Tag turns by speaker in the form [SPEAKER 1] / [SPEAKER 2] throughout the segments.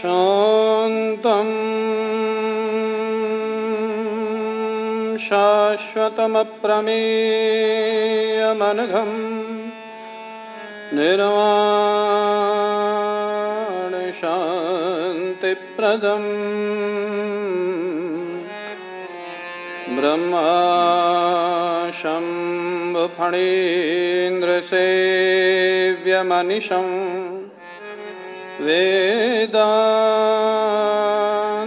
[SPEAKER 1] शान्तम्। शाश्वतमप्रमेयमनघम्। निर्वाणशान्तिप्रदम्। ब्रह्मा शम्भुफणीन्द्रसेव्यमनिशम्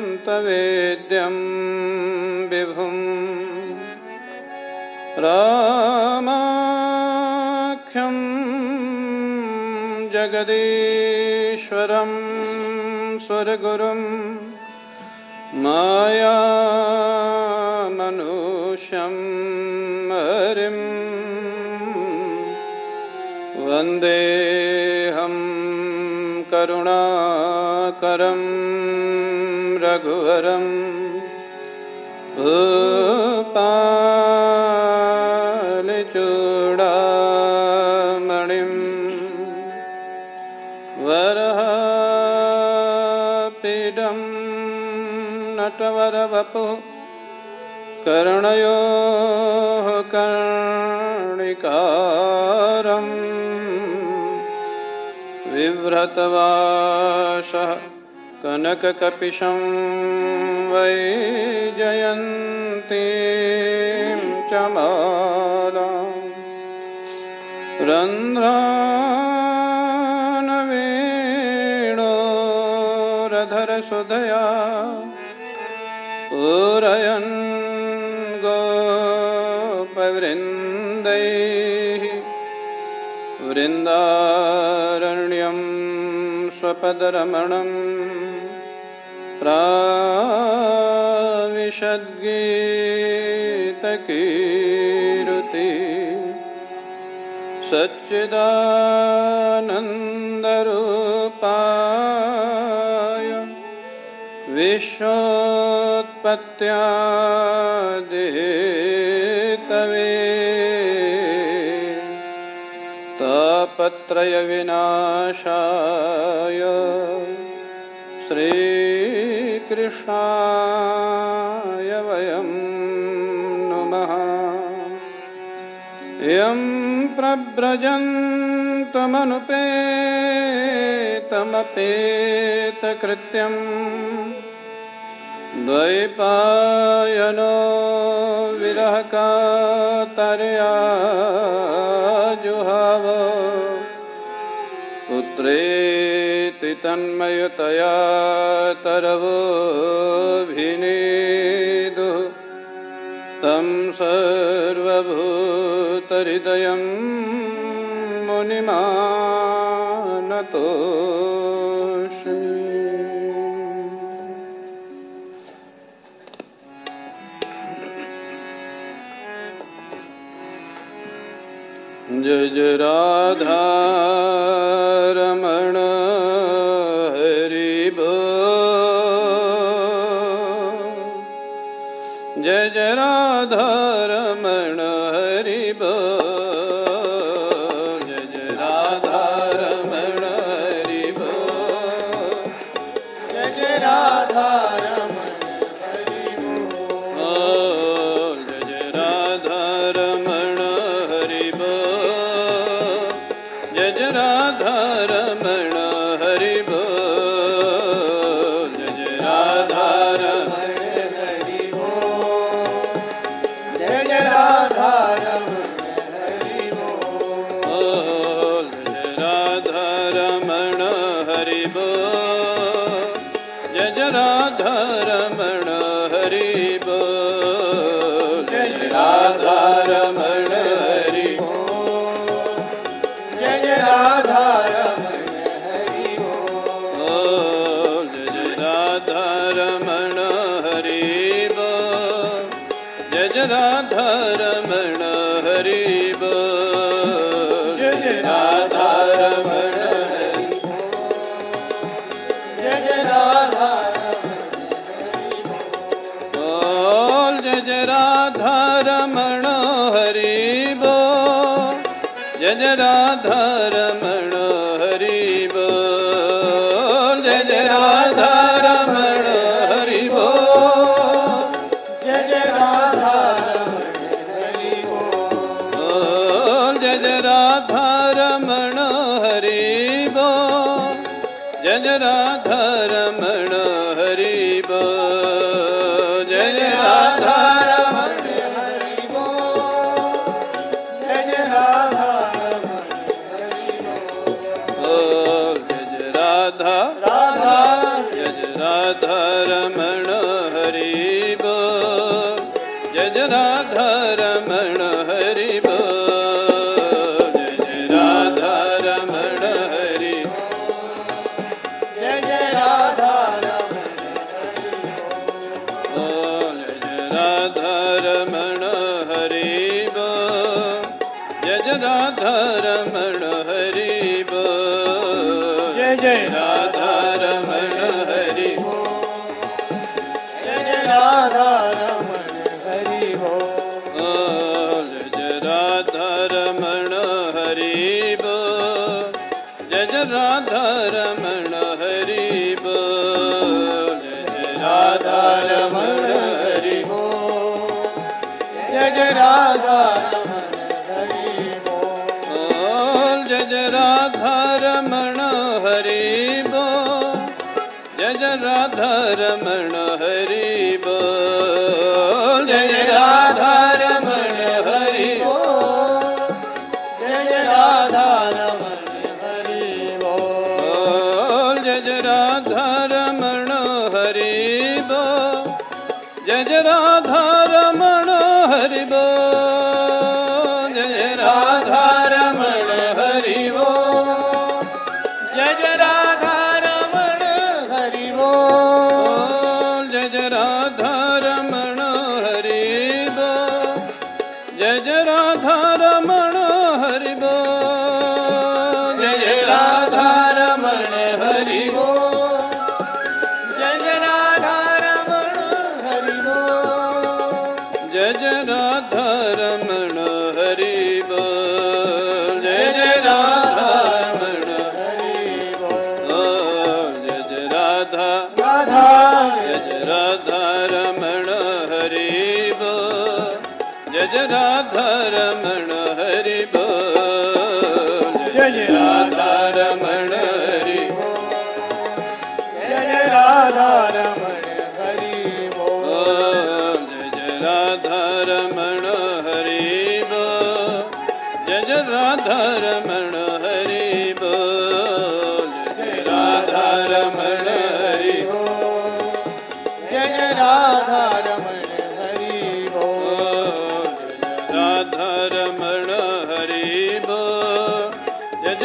[SPEAKER 1] वेदान्तवेद्यं विभुम् रामाख्यं जगदीश्वरं स्वरगुरुं मायामनुष्यं हरिं वन्देऽहं करुणाकरं रघुवरं भूपालचूडामणिं वरहापीडं नटवरवपुः कर्णयोः कर्णिकारम् बिभ्रतवासः कनककपिशं वै जयन्तीं च माला रन्ध्रानवेणोरधरसुधया पूरयन् गोपवृन्दैः वृन्दारण्यं स्वपदरमणम् प्राविशद्गीतकीरुति सच्चिदानन्दरूपाय विश्वोत्पत्त्यादितवे तापत्रयविनाशाय श्रीकृष्णाय वयं नुमः। यं प्रव्रजन्तमनुपेतमपेतकृत्यम् द्वैपायनो विरहकातर्या जुहाव पुत्रेति तन्मयतया तरवोऽभिनेदु तं सर्वभूतहृदयं मुनिमानतोऽस्मि। जय जय राधा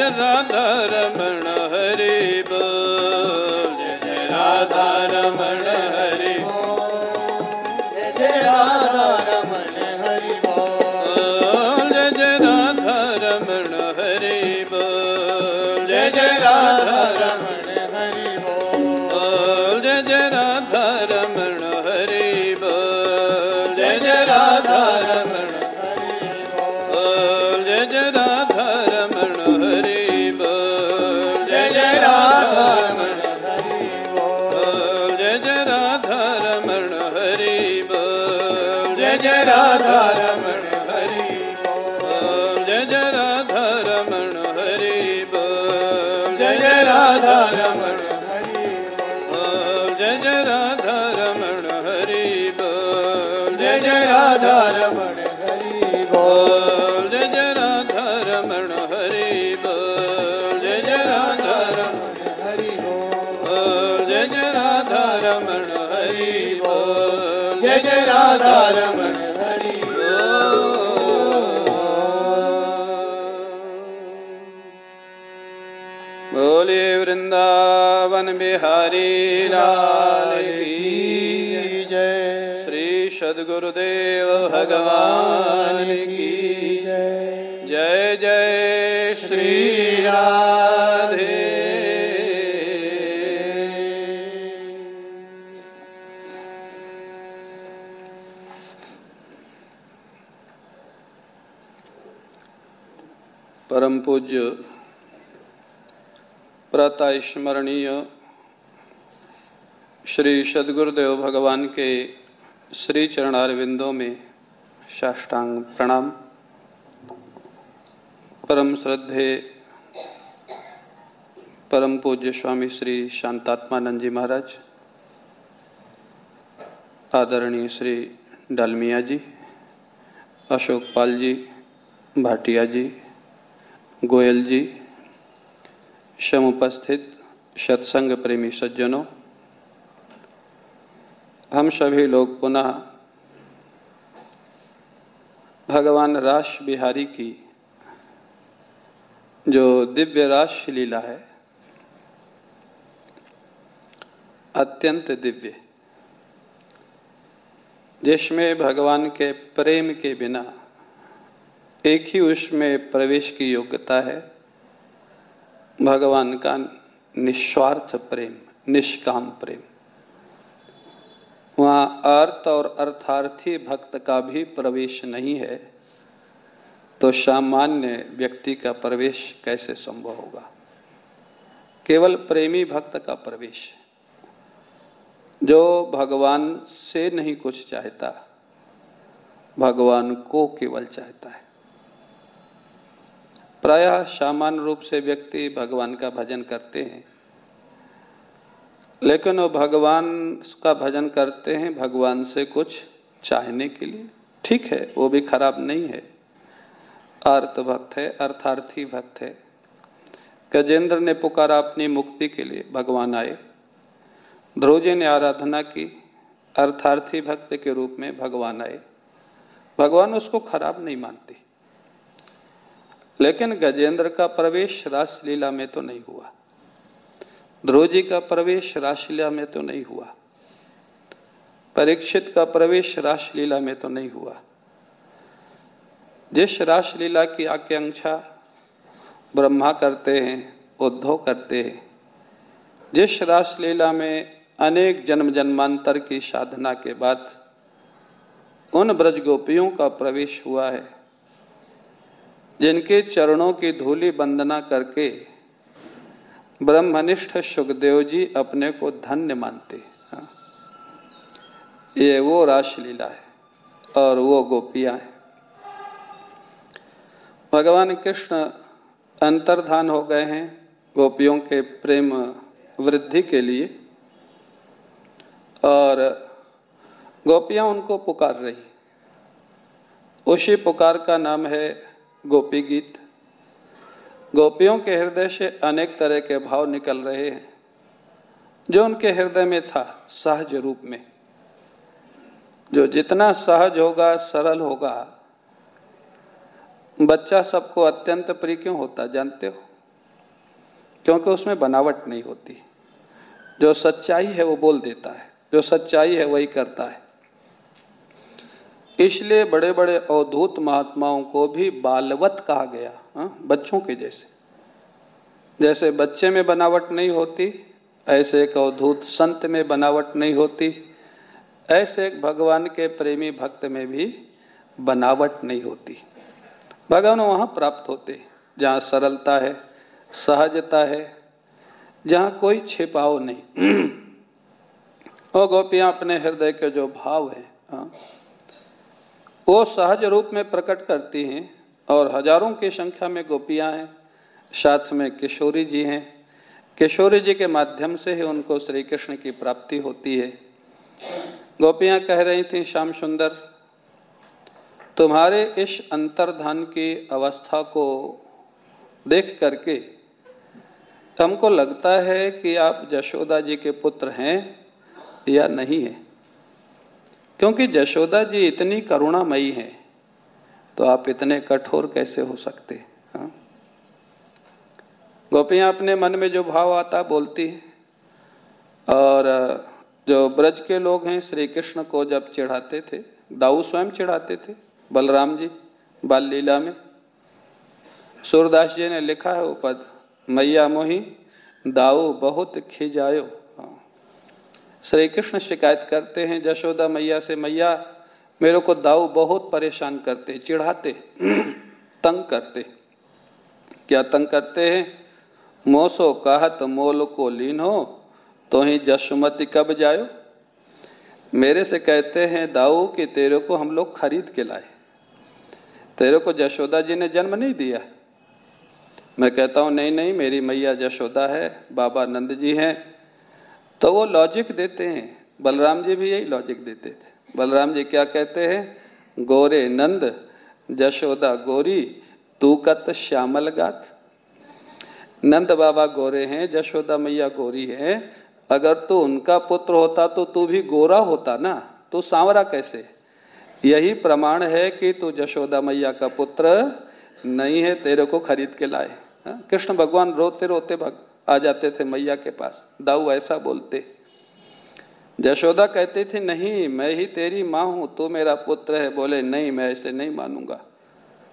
[SPEAKER 2] ਜਨਾ ਰਮਣਾ ਰਾਧਾ
[SPEAKER 1] ਰਮਨ ਹਰੀ ਬੋਲੇ ਵ੍ਰਿੰਦਾਵਨ ਬਿਹਾਰੀ
[SPEAKER 2] ਲਾਲ
[SPEAKER 1] ਕੀ ਜੈ। ਸ੍ਰੀ ਸਦਗੁਰਦੇਵ
[SPEAKER 2] ਭਗਵਾਨ
[SPEAKER 1] ਕੀ ਜੈ। ਜੈ ਜੈ ਸ੍ਰੀ पूज्य प्रतस्मरणीय श्री सदगुरुदेव भगवान के श्री चरणारविंदों में साष्टांग प्रणाम। परम श्रद्धे परम पूज्य स्वामी श्री शांतात्मानंद जी महाराज, आदरणीय श्री डालमिया जी अशोक पाल जी, भाटिया जी गोयल जी सम उपस्थित सत्संग प्रेमी सज्जनों, हम सभी लोग पुनः भगवान रास बिहारी की जो दिव्य रास लीला है, अत्यंत दिव्य। जिसमें भगवान के प्रेम के बिना एक ही उष में प्रवेश की योग्यता है। भगवान का निस्वार्थ प्रेम, निष्काम प्रेम। वहाँ अर्थ और अर्थार्थी भक्त का भी प्रवेश नहीं है तो सामान्य व्यक्ति का प्रवेश कैसे संभव होगा? केवल प्रेमी भक्त का प्रवेश। जो भगवान से नहीं कुछ चाहता, भगवान को केवल चाहता है। प्रायः सामान्य रूप से व्यक्ति भगवान का भजन करते हैं। लेकिन वो भगवान का भजन करते हैं भगवान से कुछ चाहने के लिए। ठीक है, वो भी खराब नहीं है। अर्थ भक्त है, अर्थार्थी भक्त है। गजेंद्र ने पुकारा अपनी मुक्ति के लिए, भगवान आए। ध्रुवजी ने आराधना की, अर्थार्थी भक्त के रूप में भगवान आए। भगवान उसको खराब नहीं मानते। लेकिन गजेंद्र का प्रवेश रासलीला में तो नहीं हुआ। ध्रुव जी का प्रवेश रासलीला में तो नहीं हुआ। परीक्षित का प्रवेश रासलीला में तो नहीं हुआ। जिस रासलीला की आकांक्षा ब्रह्मा करते हैं, उद्धव करते हैं, जिस रासलीला में अनेक जन्म जन्मांतर की साधना के बाद उन ब्रज गोपियों का प्रवेश हुआ है जिनके चरणों की धूली वंदना करके ब्रह्मनिष्ठ सुखदेव जी अपने को धन्य मानते हाँ। ये वो रासलीला है और वो गोपियाँ हैं भगवान कृष्ण अंतर्धान हो गए हैं गोपियों के प्रेम वृद्धि के लिए और गोपियाँ उनको पुकार रही उसी पुकार का नाम है गोपी गीत। गोपियों के हृदय से अनेक तरह के भाव निकल रहे हैं, जो उनके हृदय में था सहज रूप में। जो जितना सहज होगा, सरल होगा। बच्चा सबको अत्यंत प्रिय क्यों होता, जानते हो? क्योंकि उसमें बनावट नहीं होती। जो सच्चाई है, वो बोल देता है। जो सच्चाई है, वही करता है। इसलिए बड़े बड़े अवधूत महात्माओं को भी बालवत कहा गया हा? बच्चों के जैसे जैसे बच्चे में बनावट नहीं होती ऐसे एक अवधूत संत में बनावट नहीं होती ऐसे एक भगवान के प्रेमी भक्त में भी बनावट नहीं होती भगवान वहाँ प्राप्त होते जहाँ सरलता है सहजता है जहाँ कोई छिपाव नहीं और गोपियाँ अपने हृदय के जो भाव हैं हाँ, वो सहज रूप में प्रकट करती हैं और हज़ारों की संख्या में गोपियाँ हैं, साथ में किशोरी जी हैं। किशोरी जी के माध्यम से ही उनको श्री कृष्ण की प्राप्ति होती है। गोपियाँ कह रही थी, श्याम सुंदर, तुम्हारे इस अंतर्धान की अवस्था को देख करके हमको लगता है कि आप जशोदा जी के पुत्र हैं या नहीं है। क्योंकि जशोदा जी इतनी करुणामयी हैं तो आप इतने कठोर कैसे हो सकते? हाँ? गोपियाँ अपने मन में जो भाव आता बोलती है। और, जो ब्रज के लोग हैं श्री कृष्ण को जब चढ़ाते थे, दाऊ स्वयं चढ़ाते थे, बलराम जी, बाल लीला में। सूरदास जी ने लिखा है वो पद, मैया मोही, दाऊ बहुत खिजायो। श्री कृष्ण शिकायत करते हैं, जशोदा मैया से, मैया, मेरे को दाऊ बहुत परेशान करते चिढ़ाते तंग करते क्या तंग करते हैं? मोसो कहत, मोल को लीन हो तो ही जशुमति कब जायो? मेरे से कहते हैं, दाऊ, कि तेरे को हम लोग खरीद के लाए। तेरे को जशोदा जी ने जन्म नहीं दिया। मैं कहता हूँ, नहीं नहीं, मेरी मैया जशोदा है, बाबा नंद जी हैं तो वो लॉजिक देते हैं। बलराम जी भी यही लॉजिक देते थे। बलराम जी क्या कहते हैं? गोरे नंद, जशोदा गोरी, तू कत श्यामल गात। नंद बाबा गोरे हैं, जशोदा मैया गोरी है। अगर तू उनका पुत्र होता तो तू भी गोरा होता ना? तू सांवरा कैसे? यही प्रमाण है कि तू जशोदा मैया का पुत्र नहीं है, तेरे को खरीद के लाए। हाँ? कृष्ण भगवान रोते रोते भग आ जाते थे मैया के पास। दाऊ ऐसा बोलते, जशोदा कहती थी, नहीं, मैं ही तेरी माँ हूँ, तू मेरा पुत्र है। बोले, नहीं, मैं ऐसे नहीं मानूँगा।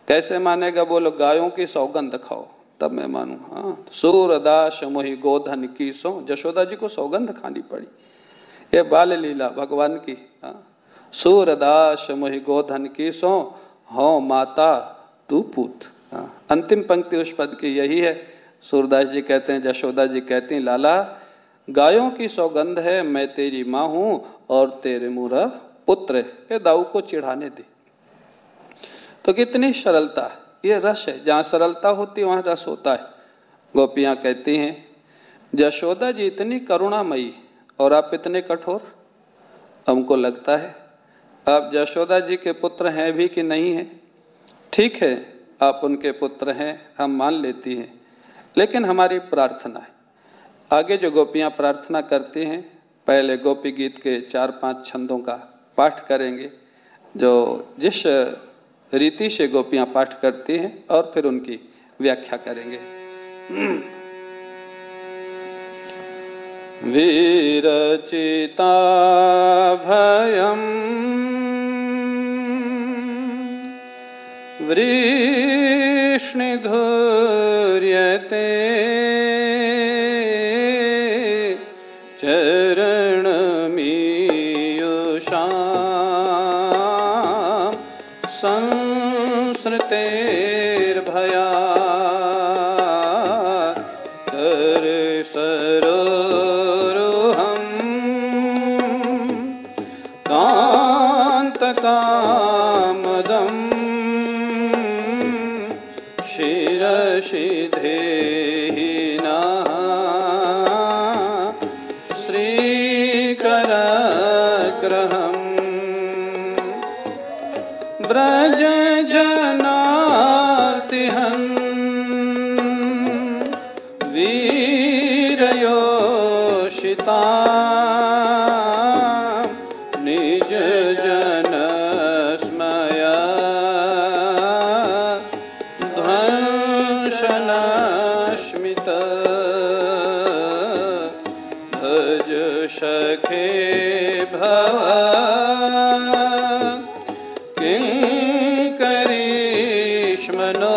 [SPEAKER 1] कैसे मानेगा? बोलो, गायों की सौगंध खाओ। तब मैं मानू हाँ सूरदास मोहि, गोधन की सो। जशोदा जी को सौगंध खानी पड़ी। ये बाल लीला भगवान की हाँ। सूरदास मोहि, गोधन की सो। हो, माता, तू पूत। हाँ अंतिम पंक्ति उस पद की यही है। सूरदास जी कहते हैं, जशोदा जी कहती हैं, लाला, गायों की सौगंध है, मैं तेरी माँ हूँ और तेरे मुरा पुत्र ये दाऊ को चिढ़ाने दे। तो कितनी सरलता, ये रस है, जहाँ सरलता होती वहाँ रस होता है। गोपियाँ कहती हैं, जशोदा जी इतनी करुणामयी और आप इतने कठोर? हमको लगता है, आप जशोदा जी के पुत्र हैं भी कि नहीं हैं? ठीक है, आप उनके पुत्र हैं, हम मान लेती हैं। लेकिन हमारी प्रार्थना है। आगे जो गोपियाँ प्रार्थना करती हैं, पहले गोपी गीत के चार पाँच छंदों का पाठ करेंगे, जो जिस रीति से गोपियाँ पाठ करती हैं और फिर उनकी व्याख्या करेंगे। वीरचिता भयम वृष्णिधूर्यते düşmanı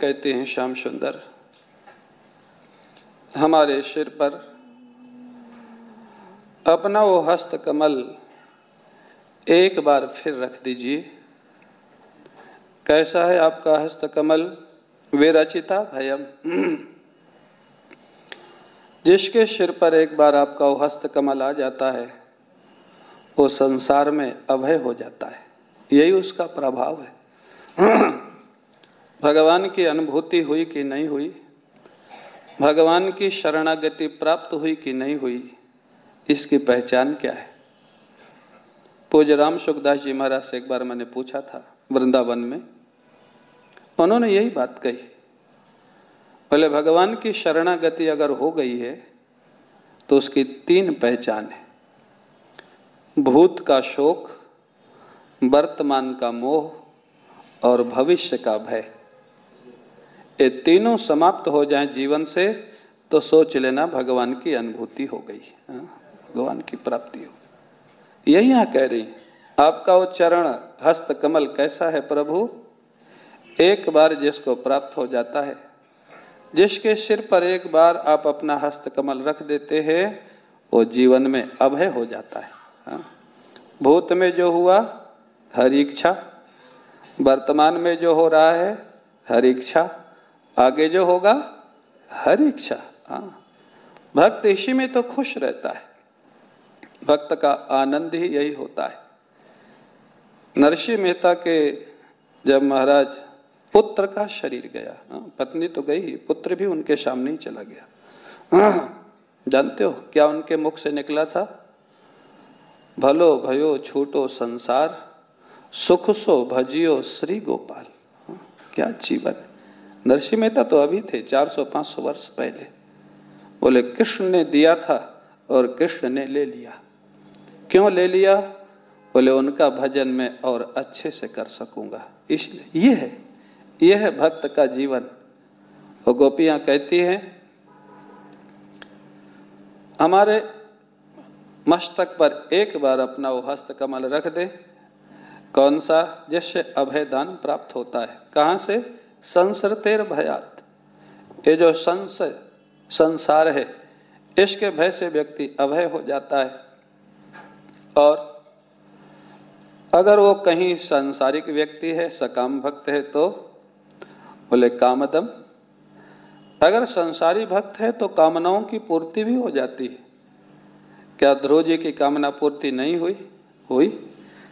[SPEAKER 1] कहती हैं श्याम सुंदर, हमारे सिर पर अपना वो हस्त कमल एक बार फिर रख दीजिए। कैसा है आपका हस्त कमल? विरचिता भयम। जिसके सिर पर एक बार आपका वो हस्त कमल आ जाता है, वो संसार में अभय हो जाता है। यही उसका प्रभाव है। भगवान की अनुभूति हुई कि नहीं हुई? भगवान की शरणागति प्राप्त हुई कि नहीं हुई? इसकी पहचान क्या है? पूज्य राम सुखदास जी महाराज से एक बार मैंने पूछा था वृंदावन में। उन्होंने यही बात कही। बोले, भगवान की शरणागति अगर हो गई है तो उसकी तीन पहचान है। भूत का शोक, वर्तमान का मोह और भविष्य का भय। ये तीनों समाप्त हो जाए जीवन से तो सोच लेना भगवान की अनुभूति हो गई हाँ, भगवान की प्राप्ति हो यही यहाँ कह रही आपका वो चरण हस्त कमल कैसा है प्रभु? एक बार जिसको प्राप्त हो जाता है जिसके सिर पर एक बार आप अपना हस्त कमल रख देते हैं वो जीवन में अभय हो जाता है हाँ? भूत में जो हुआ हर इच्छा। वर्तमान में जो हो रहा है हर इच्छा। आगे जो होगा हर इच्छा। हाँ। भक्त इसी में तो खुश रहता है। भक्त का आनंद ही यही होता है। नरसिंह मेहता के जब महाराज पुत्र का शरीर गया हाँ, पत्नी तो गई पुत्र भी उनके सामने ही चला गया। हाँ, जानते हो क्या उनके मुख से निकला था? भलो भयो छूटो संसार सुख सो भजियो श्री गोपाल। हाँ, क्या जीवन। नरसिंह मेहता तो अभी थे 400-500 वर्ष पहले। बोले, कृष्ण ने दिया था और कृष्ण ने ले लिया। क्यों ले लिया? बोले, उनका भजन मैं और अच्छे से कर सकूँगा। इसलिए, ये है ये है भक्त का जीवन। और गोपियाँ कहती हैं, हमारे मस्तक पर एक बार अपना वो हस्त कमल रख दे। कौन सा, जिससे अभय दान प्राप्त होता है? कहाँ से? संसरतेर भयात। ये जो संस, संसार है इसके भय से व्यक्ति अभय हो जाता है। और अगर वो कहीं सांसारिक व्यक्ति है, सकाम भक्त है तो बोले, कामदम। अगर संसारी भक्त है तो कामनाओं की पूर्ति भी हो जाती है। क्या ध्रुव जी की कामना पूर्ति नहीं हुई? हुई।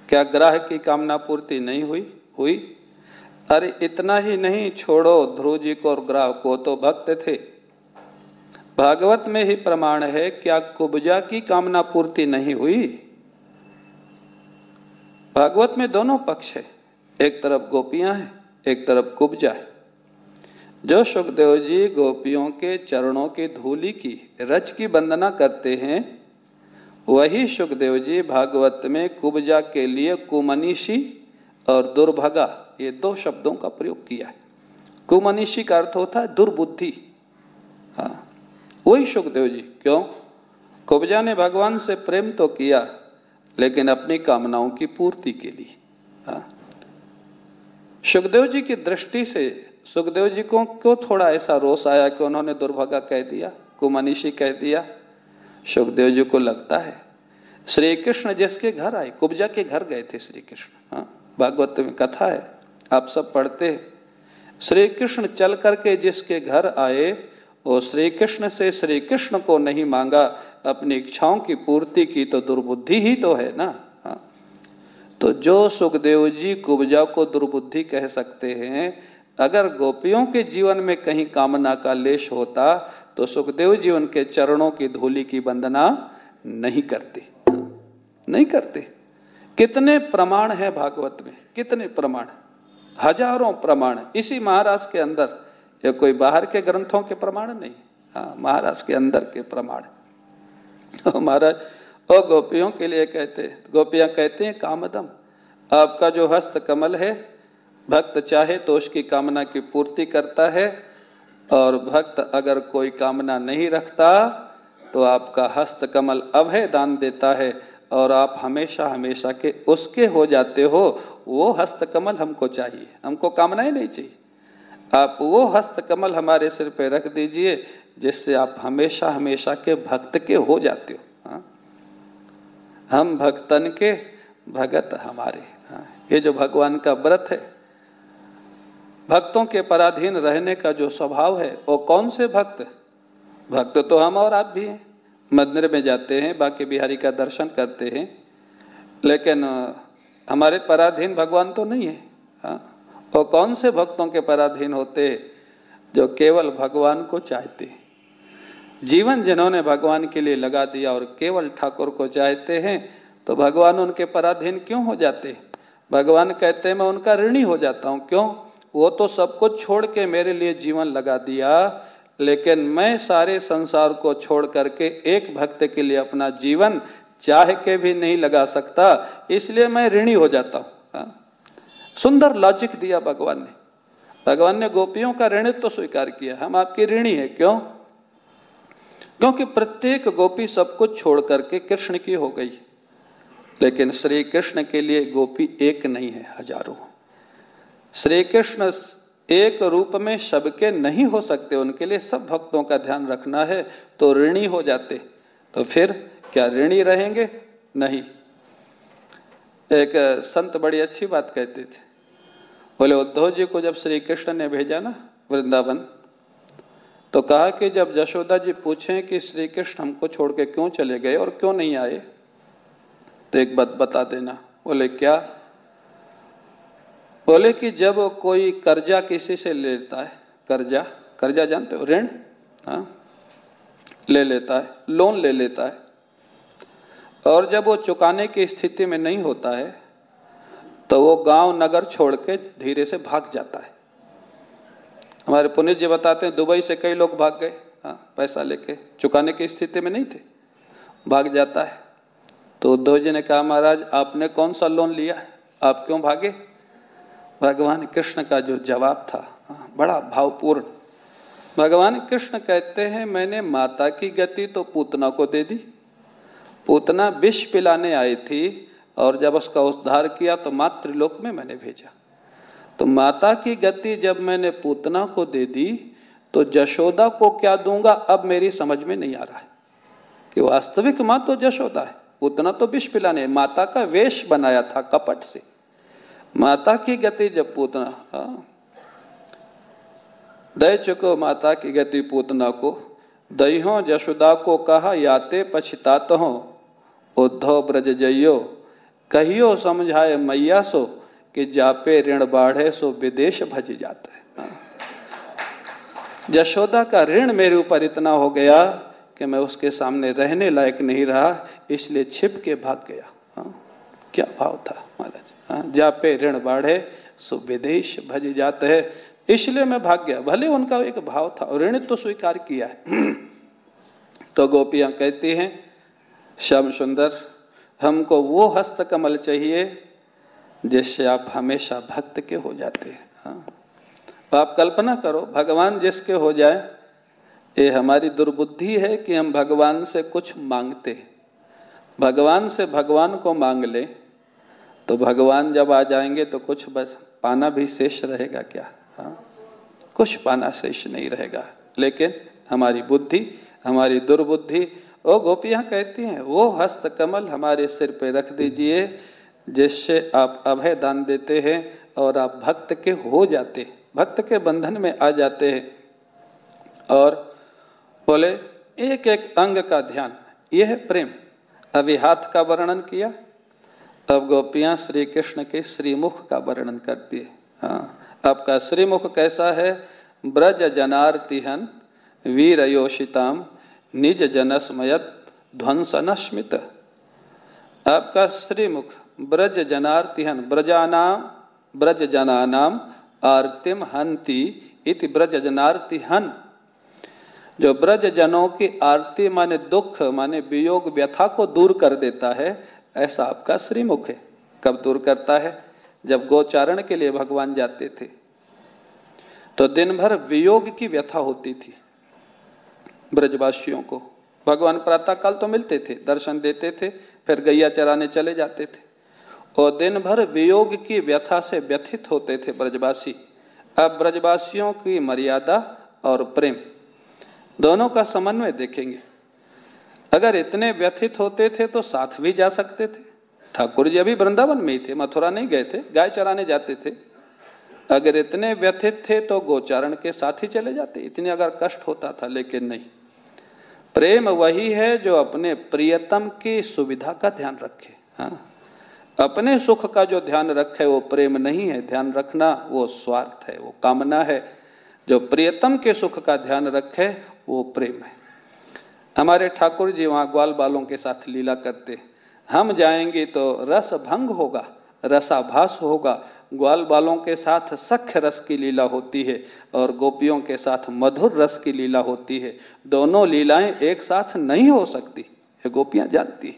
[SPEAKER 1] क्या ग्राह की कामना पूर्ति नहीं हुई? हुई। अरे इतना ही नहीं, छोड़ो ध्रुव जी को और ग्राह को तो भक्त थे। भागवत में ही प्रमाण है, क्या कुबजा की कामना पूर्ति नहीं हुई? भागवत में दोनों पक्ष है, एक तरफ़ गोपियाँ हैं, एक तरफ़ कुब्जा है। जो सुखदेव जी गोपियों के चरणों की धूली की रच की वंदना करते हैं, वही सुखदेव जी भागवत में कुबजा के लिए कुमनीषी और दुर्भगा ये दो शब्दों का प्रयोग किया है। कुमनीषी का अर्थ होता है दुर्बुद्धि। हाँ। वही सुखदेव जी, क्यों? कुब्जा ने भगवान से प्रेम तो किया, लेकिन अपनी कामनाओं की पूर्ति के लिए। हाँ। सुखदेव जी की दृष्टि से सुखदेव जी को क्यों थोड़ा ऐसा रोष आया कि उन्होंने दुर्भागा कह दिया कुमनीषी कह दिया? सुखदेव जी को लगता है श्री कृष्ण जिसके घर आए, कुब्जा के घर गए थे श्री कृष्ण हाँ। भागवत में कथा है आप सब पढ़ते श्री कृष्ण चल करके जिसके घर आए वो श्री कृष्ण से श्री कृष्ण को नहीं मांगा, अपनी इच्छाओं की पूर्ति की तो दुर्बुद्धि ही तो है ना? हाँ। तो जो सुखदेव जी कुबजा को दुर्बुद्धि कह सकते हैं, अगर गोपियों के जीवन में कहीं कामना का लेश होता तो सुखदेव जी उनके चरणों की धूलि की वंदना नहीं करते। नहीं करते। कितने प्रमाण है भागवत में? कितने प्रमाण? हज़ारों प्रमाण। इसी महाराज के अंदर, ये कोई बाहर के ग्रंथों के प्रमाण नहीं हाँ महाराज के अंदर के प्रमाण। तो महाराज और गोपियों के लिए कहते गोपियाँ कहते हैं कामदम, आपका जो हस्त कमल है, भक्त चाहे तो उसकी कामना की पूर्ति करता है, और भक्त अगर कोई कामना नहीं रखता तो आपका हस्त कमल अभय दान देता है, और आप हमेशा हमेशा के उसके हो जाते हो वो हस्त कमल हमको चाहिए, हमको कामनाएँ नहीं चाहिए। आप वो हस्त कमल हमारे सिर पे रख दीजिए, जिससे आप हमेशा हमेशा के भक्त के हो जाते हो। हा? हम भक्तन के भगत हमारे। हा? ये जो भगवान का व्रत है, भक्तों के पराधीन रहने का जो स्वभाव है, वो कौन से भक्त? भक्त तो हम और आप भी हैं। मंदिर में जाते हैं, बाकी बिहारी का दर्शन करते हैं। लेकिन हमारे पराधीन भगवान तो नहीं है हाँ? और कौन से भक्तों के पराधीन होते जो केवल भगवान को चाहते? जीवन जिन्होंने भगवान के लिए लगा दिया और केवल ठाकुर को चाहते हैं तो भगवान उनके पराधीन क्यों हो जाते? भगवान कहते हैं मैं उनका ऋणी हो जाता हूँ। क्यों? वो तो सब कुछ छोड़ के मेरे लिए जीवन लगा दिया, लेकिन मैं सारे संसार को छोड़ करके एक भक्त के लिए अपना जीवन चाह के भी नहीं लगा सकता, इसलिए मैं ऋणी हो जाता हूँ। हाँ। सुंदर लॉजिक दिया भगवान ने। भगवान ने गोपियों का ऋण तो स्वीकार किया। हम आपकी ऋणी है, क्यों? क्योंकि प्रत्येक गोपी सब कुछ छोड़ करके कृष्ण की हो गई। लेकिन श्री कृष्ण के लिए गोपी एक नहीं है, हज़ारों। श्री कृष्ण एक रूप में सबके नहीं हो सकते, उनके लिए सब भक्तों का ध्यान रखना है तो ऋणी हो जाते। तो फिर क्या ऋणी रहेंगे? नहीं। एक संत बड़ी अच्छी बात कहते थे। बोले, उद्धव जी को जब श्री कृष्ण ने भेजा ना वृंदावन तो कहा कि जब जशोदा जी पूछें कि श्री कृष्ण हमको छोड़ के क्यों चले गए और क्यों नहीं आए तो एक बात बता देना। बोले, क्या? बोले कि जब कोई कर्जा किसी से लेता है, कर्जा कर्जा जानते हो? ऋण? हाँ। ले लेता है लोन ले लेता है। और जब वो चुकाने की स्थिति में नहीं होता है तो वो गाँव नगर छोड़ के धीरे से भाग जाता है। हमारे पुनित जी बताते हैं दुबई से कई लोग भाग गए। हाँ पैसा लेके चुकाने की स्थिति में नहीं थे भाग जाता है। तो उद्धव जी ने कहा महाराज आपने कौन सा लोन लिया? आप क्यों भागे? भगवान कृष्ण का जो जवाब था हाँ, बड़ा भावपूर्ण। भगवान कृष्ण कहते हैं, मैंने माता की गति तो पूतना को दे दी। पूतना विष पिलाने आई थी और जब उसका उद्धार किया तो मातृलोक में मैंने भेजा। तो माता की गति जब मैंने पूतना को दे दी तो जशोदा को क्या दूँगा? अब मेरी समझ में नहीं आ रहा है कि वास्तविक माँ तो जशोदा है। पूतना तो विष पिलाने माता का वेश बनाया था कपट से। माता की गति जब पूतना हाँ। दय चुको माता की गति पूतना को दहो जशुदा को कहा याते पछतात हो उद्धव ब्रज जइयो कहियो समझाए मैया सो कि जापे ऋण बाढ़े सो विदेश भज जाता। जशोदा का ऋण मेरे ऊपर इतना हो गया कि मैं उसके सामने रहने लायक नहीं रहा इसलिए छिप के भाग गया हाँ। क्या भाव था महाराज हाँ, जापे ऋण बाढ़े सो विदेश भज जाते है इसलिए मैं भाग गया। भले उनका एक भाव था ऋण तो स्वीकार किया है। तो गोपियाँ कहती हैं, श्याम सुंदर, हमको वो हस्त कमल चाहिए जिससे आप हमेशा भक्त के हो जाते हैं। हाँ। तो आप कल्पना करो, भगवान जिसके हो जाए, ये हमारी दुर्बुद्धि है कि हम भगवान से कुछ मांगते भगवान से भगवान को मांग ले तो भगवान जब आ जाएँगे तो कुछ बस पाना भी शेष रहेगा क्या? हाँ कुछ पाना शेष नहीं रहेगा। लेकिन हमारी बुद्धि, हमारी दुर्बुद्धि वो गोपियाँ कहती हैं, वो हस्त कमल हमारे सिर पे रख दीजिए, जिससे आप अभय दान देते हैं और आप भक्त के हो जाते भक्त के बंधन में आ जाते हैं। और बोले, एक एक अंग का ध्यान, यह प्रेम, अभी हाथ का वर्णन किया? अब गोपियाँ श्री कृष्ण के श्रीमुख का वर्णन करती है। हाँ आपका श्रीमुख कैसा है? ब्रज जनार्तिहन वीर योषिताम निज जनस्मयत ध्वंसनस्मित। आपका श्रीमुख, ब्रज जनार्तिहन, ब्रजानाम, ब्रज जनानाम, आरतिम हंति इति ब्रज जनार्ति हन जो ब्रज जनों की आरती माने दुख, माने वियोग, व्यथा को दूर कर देता है, ऐसा आपका श्रीमुख है। कब दूर करता है? जब गोचारण के लिए भगवान जाते थे तो दिन भर वियोग की व्यथा होती थी ब्रजवासियों को। भगवान प्रातः काल तो मिलते थे, दर्शन देते थे, फिर गैया चराने चले जाते थे। और दिन भर वियोग की व्यथा से व्यथित होते थे ब्रजवासी। अब ब्रजवासियों की मर्यादा और प्रेम दोनों का समन्वय देखेंगे। अगर इतने व्यथित होते थे तो साथ भी जा सकते थे। ठाकुर जी अभी वृंदावन में ही थे, मथुरा नहीं गए थे, गाय चराने जाते थे। अगर इतने व्यथित थे तो गोचारण के साथ ही चले जाते, इतने अगर कष्ट होता था, लेकिन नहीं। प्रेम वही है जो अपने प्रियतम की सुविधा का ध्यान रखे हाँ। अपने सुख का जो ध्यान रखे, वो प्रेम नहीं है, ध्यान रखना वो स्वार्थ है, वो कामना है। जो प्रियतम के सुख का ध्यान रखे, वो प्रेम है। हमारे ठाकुर जी वहाँ ग्वाल बालों के साथ लीला करते हम जाएँगे तो रस भंग होगा, रसाभास होगा। ग्वाल बालों के साथ सख्य रस की लीला होती है और गोपियों के साथ मधुर रस की लीला होती है। दोनों लीलाएँ एक साथ नहीं हो सकती। ये गोपियाँ जानती,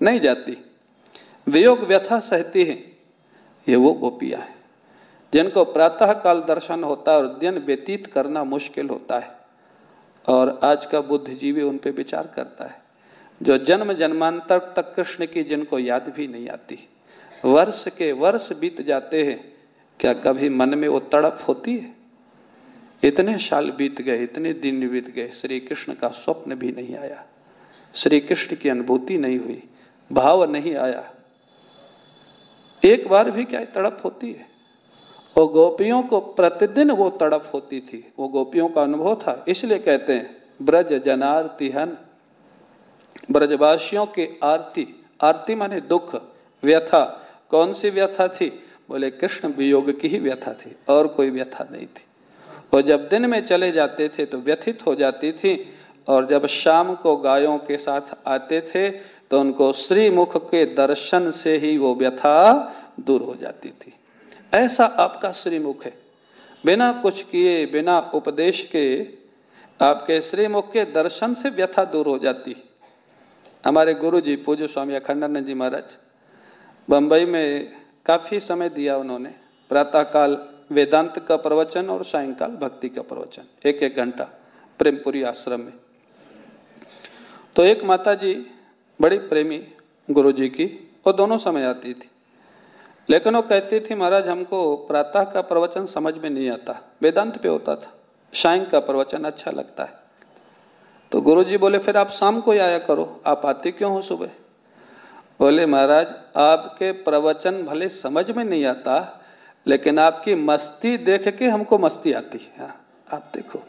[SPEAKER 1] नहीं जाती। वियोग व्यथा सहती हैं। ये वो गोपियाँ हैं, जिनको प्रातः काल दर्शन होता है और दिन व्यतीत करना मुश्किल होता है। और आज का बुद्धिजीवी उन पर विचार करता है। जो जन्म जन्मांतर तक कृष्ण की जिनको याद भी नहीं आती। वर्ष के वर्ष बीत जाते हैं, क्या कभी मन में वो तड़प होती है? इतने साल बीत गए, इतने दिन बीत गए श्री कृष्ण का स्वप्न भी नहीं आया। श्री कृष्ण की अनुभूति नहीं हुई, भाव नहीं आया। एक बार भी क्या तड़प होती है? वो गोपियों को प्रतिदिन वो तड़प होती थी। वो गोपियों का अनुभव था, इसलिए कहते हैं, ब्रज जनारती हन ब्रजवासियों की आरती आरती माने दुख, व्यथा। कौन सी व्यथा थी? बोले, कृष्ण वियोग की ही व्यथा थी, और कोई व्यथा नहीं थी। और जब दिन में चले जाते थे तो व्यथित हो जाती थी, और जब शाम को गायों के साथ आते थे तो उनको श्रीमुख के दर्शन से ही वो व्यथा दूर हो जाती थी। ऐसा आपका श्रीमुख है। बिना कुछ किए, बिना उपदेश के आपके श्रीमुख के दर्शन से व्यथा दूर हो जाती। हमारे गुरु जी पूज्य स्वामी अखंडानंद जी महाराज बम्बई में काफ़ी समय दिया उन्होंने, प्रातःकाल वेदांत का प्रवचन और सायंकाल भक्ति का प्रवचन एक एक घंटा प्रेमपुरी आश्रम में। तो एक माता जी बड़ी प्रेमी गुरु जी की, वो दोनों समय आती थी। लेकिन वो कहती थी, महाराज, हमको प्रातः का प्रवचन समझ में नहीं आता, वेदांत पे होता था शायं का प्रवचन अच्छा लगता है। तो गुरु जी बोले, फिर आप शाम को आया करो। आप आते क्यों हो सुबह? बोले, महाराज, आपके प्रवचन भले समझ में नहीं आता, लेकिन आपकी मस्ती देख के हमको मस्ती आती है। हाँ आप देखो,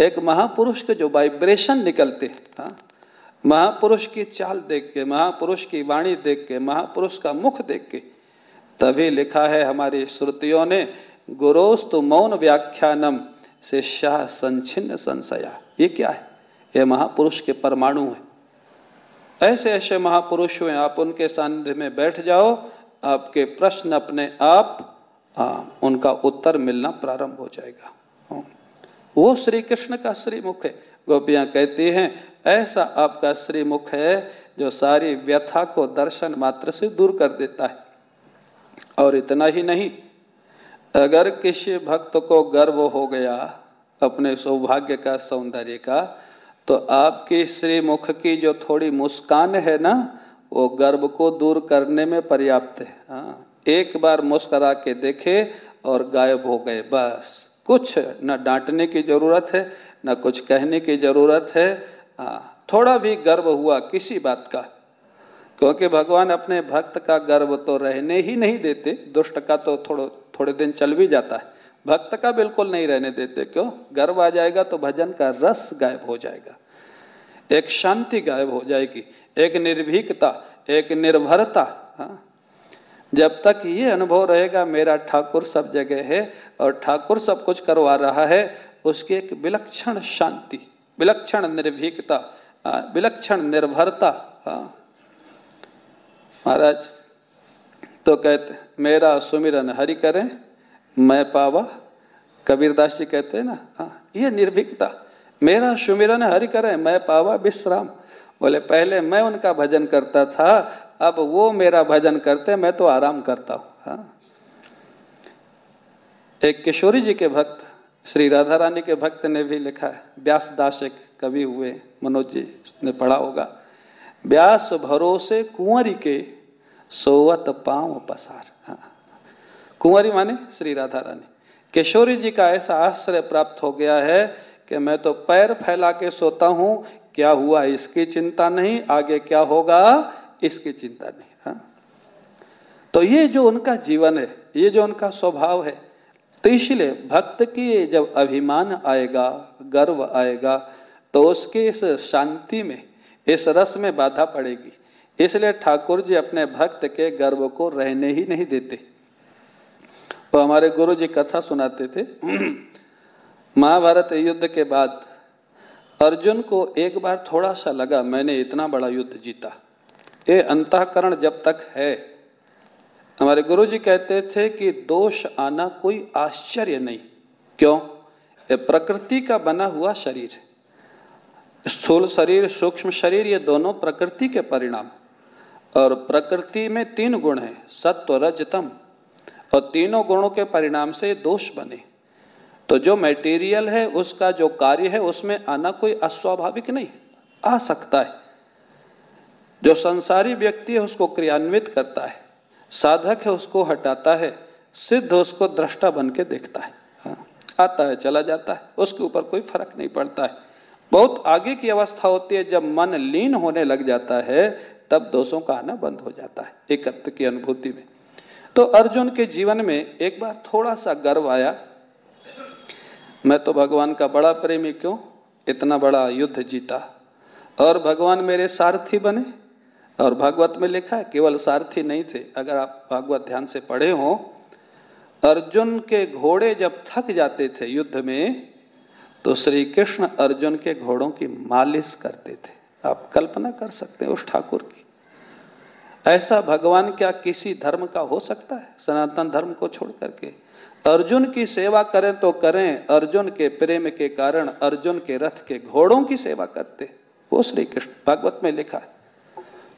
[SPEAKER 1] एक महापुरुष के जो वाइब्रेशन निकलते हाँ महापुरुष की चाल देख के, महापुरुष की वाणी देख के, महापुरुष का मुख देख के, तभी लिखा है हमारी श्रुतियों ने, गुरोस्तु मौन व्याख्यानम शिष्या संचिन्न संशया। ये क्या है? ये महापुरुष के परमाणु है। ऐसे ऐसे महापुरुष हुए आप उनके सानिध्य में बैठ जाओ आपके प्रश्न अपने आप आ, उनका उत्तर मिलना प्रारंभ हो जाएगा। वो श्री कृष्ण का श्रीमुख है। गोपियाँ कहती हैं ऐसा आपका श्रीमुख है जो सारी व्यथा को दर्शन मात्र से दूर कर देता है। और इतना ही नहीं अगर किसी भक्त को गर्व हो गया अपने सौभाग्य का सौंदर्य का तो आपकी श्रीमुख की जो थोड़ी मुस्कान है ना, वो गर्व को दूर करने में पर्याप्त है। हाँ एक बार मुस्करा के देखे और गायब हो गए, बस। कुछ न डांटने की ज़रूरत है, न कुछ कहने की ज़रूरत है। हाँ थोड़ा भी गर्व हुआ किसी बात का। क्योंकि भगवान अपने भक्त का गर्व तो रहने ही नहीं देते, दुष्ट का तो थोड़ा, थोड़े दिन चल भी जाता है। भक्त का बिल्कुल नहीं रहने देते, क्यों? गर्व आ जाएगा तो भजन का रस गायब हो जाएगा। एक शांति गायब हो जाएगी, एक निर्भीकता, एक निर्भरता हाँ। जब तक ये अनुभव रहेगा, मेरा ठाकुर सब जगह है और ठाकुर सब कुछ करवा रहा है, उसकी एक विलक्षण शांति, विलक्षण निर्भीकता विलक्षण निर्भरता महाराज तो कहते मेरा सुमिरन हरि करें मैं पावा कबीरदास जी कहते हैं ना हाँ ये निर्भीकता। मेरा सुमिरन हरि करें, मैं पावा विश्राम। बोले, पहले मैं उनका भजन करता था, अब वो मेरा भजन करते, मैं तो आराम करता हूँ। हाँ। एक किशोरी जी के भक्त, श्री राधा रानी के भक्त ने भी लिखा है, व्यास दास एक कवि हुए, मनोज जी, ने पढ़ा होगा, व्यास भरोसे कुंवरी के सोवत पाँव पसार। हाँ। कुंवरी माने, श्री राधा रानी। किशोरी जी का ऐसा आश्रय प्राप्त हो गया है कि मैं तो पैर फैला के सोता हूँ, क्या हुआ इसकी चिंता नहीं, आगे क्या होगा इसकी चिंता नहीं हाँ। तो ये जो उनका जीवन है, ये जो उनका स्वभाव है तो इसलिए भक्त की जब अभिमान आएगा, गर्व आएगा तो उसके इस शांति में, इस रस में बाधा पड़ेगी। इसलिए ठाकुर जी अपने भक्त के गर्व को रहने ही नहीं देते। तो हमारे गुरु जी कथा सुनाते थे। महाभारत युद्ध के बाद अर्जुन को एक बार थोड़ा सा लगा, मैंने इतना बड़ा युद्ध जीता। ये अंतकरण जब तक है। हमारे गुरु जी कहते थे कि दोष आना कोई आश्चर्य नहीं। क्यों? ये प्रकृति का बना हुआ शरीर स्थूल शरीर, सूक्ष्म शरीर, ये दोनों प्रकृति के परिणाम। और प्रकृति में तीन गुण हैं, सत्व, रजतम। और तीनों गुणों के परिणाम से दोष बने। तो जो मटेरियल है उसका जो कार्य है उसमें आना कोई अस्वाभाविक नहीं आ सकता है। जो संसारी व्यक्ति है उसको क्रियान्वित करता है साधक है उसको हटाता है सिद्ध उसको दृष्टा बन के देखता है। हाँ, आता है चला जाता है उसके ऊपर कोई फ़र्क नहीं पड़ता है। बहुत आगे की अवस्था होती है जब मन लीन होने लग जाता है तब दोषों का आना बंद हो जाता है एकत्व की अनुभूति में। तो अर्जुन के जीवन में एक बार थोड़ा सा गर्व आया। मैं तो भगवान का बड़ा प्रेमी क्यों? इतना बड़ा युद्ध जीता। और भगवान मेरे सारथी बने। और भागवत में लिखा है, केवल सारथी नहीं थे। अगर आप भागवत ध्यान से पढ़े हो, अर्जुन के घोड़े जब थक जाते थे युद्ध में तो श्री कृष्ण अर्जुन के घोड़ों की मालिश करते थे। आप कल्पना कर सकते हैं उस ठाकुर की ऐसा भगवान क्या किसी धर्म का हो सकता है? सनातन धर्म को छोड़ करके। अर्जुन की सेवा करें तो करें, अर्जुन के प्रेम के कारण, अर्जुन के रथ के घोड़ों की सेवा करते। वो श्री कृष्ण भागवत में लिखा है।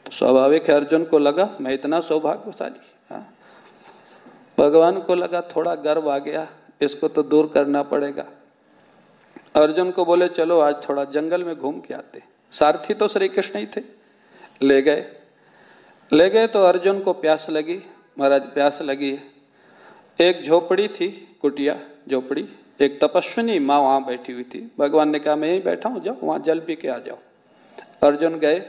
[SPEAKER 1] तो स्वाभाविक है, अर्जुन को लगा, मैं इतना सौभाग्यशाली हाँ। भगवान को लगा, थोड़ा गर्व आ गया, इसको तो दूर करना पड़ेगा। अर्जुन को बोले, चलो, आज थोड़ा जंगल में घूम के आते। सारथी तो श्री कृष्ण ही थे। ले गए। ले गए तो अर्जुन को प्यास लगी, महाराज प्यास लगी। है एक झोपड़ी थी, कुटिया झोपड़ी, एक तपस्विनी माँ वहाँ बैठी हुई थी। भगवान ने कहा, मैं यहीं बैठा हूँ, जाओ, वहाँ जल पी के आ जाओ। अर्जुन गए।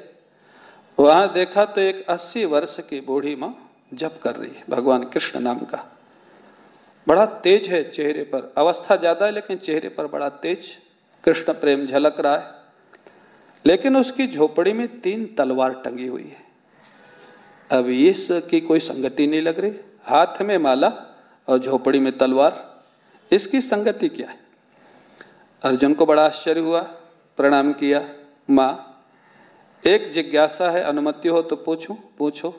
[SPEAKER 1] वहाँ देखा तो एक अस्सी वर्ष की बूढ़ी माँ जप कर रही है, भगवान कृष्ण नाम का। बड़ा तेज है चेहरे पर। अवस्था ज़्यादा है, लेकिन चेहरे पर बड़ा तेज कृष्ण प्रेम झलक रहा है। लेकिन उसकी झोपड़ी में तीन तलवार टंगी हुई है। अब इसकी कोई संगति नहीं लग रही। हाथ में माला और झोपड़ी में तलवार। इसकी संगति क्या है? अर्जुन को बड़ा आश्चर्य हुआ, प्रणाम किया, माँ, एक जिज्ञासा है, अनुमति हो तो पूछूँ, पूछो।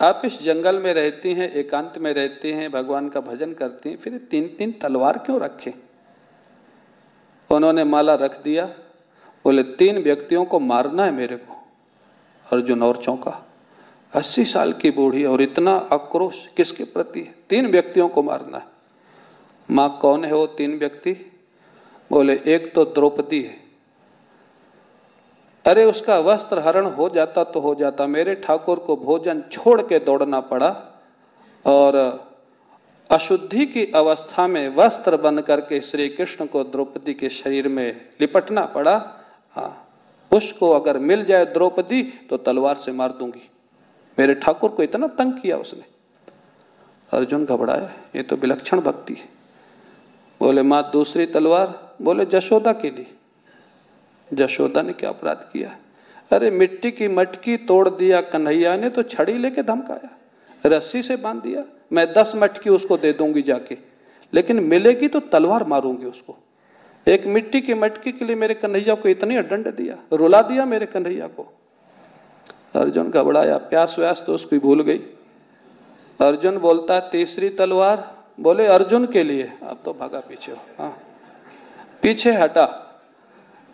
[SPEAKER 1] आप इस जंगल में रहती हैं, एकांत में रहती हैं, भगवान का भजन करती हैं, फिर तीन तीन तलवार क्यों रखे? उन्होंने माला रख दिया, बोले, तीन व्यक्तियों को मारना है मेरे को। अर्जुन और चौंका। अस्सी साल की बूढ़ी और इतना आक्रोश किसके प्रति है? तीन व्यक्तियों को मारना है। माँ कौन है वो तीन व्यक्ति? बोले, एक तो द्रौपदी है। अरे उसका वस्त्र हरण हो जाता तो हो जाता, मेरे ठाकुर को भोजन छोड़ के दौड़ना पड़ा और अशुद्धि की अवस्था में वस्त्र बन करके श्री कृष्ण को द्रौपदी के शरीर में लिपटना पड़ा। हाँ उसको अगर मिल जाए द्रौपदी तो तलवार से मार दूँगी। मेरे ठाकुर को इतना तंग किया उसने। अर्जुन घबराया, ये तो विलक्षण भक्ति है। बोले, माँ, दूसरी तलवार? बोले, जशोदा के लिए। जशोदा ने क्या अपराध किया? अरे, मिट्टी की मटकी तोड़ दिया, कन्हैया ने तो छड़ी लेके धमकाया। रस्सी से बाँध दिया, मैं दस मटकी उसको दे दूँगी जाके, लेकिन मिलेगी तो तलवार मारूँगी उसको। एक मिट्टी की मटकी के लिए मेरे कन्हैया को इतनी दंड दिया, रुला दिया मेरे कन्हैया को। अर्जुन घबराया, प्यास व्यास तो उसकी भूल गई। अर्जुन बोलता, तीसरी तलवार? बोले, अर्जुन के लिए। अब तो भागा पीछे हाँ। पीछे हटा।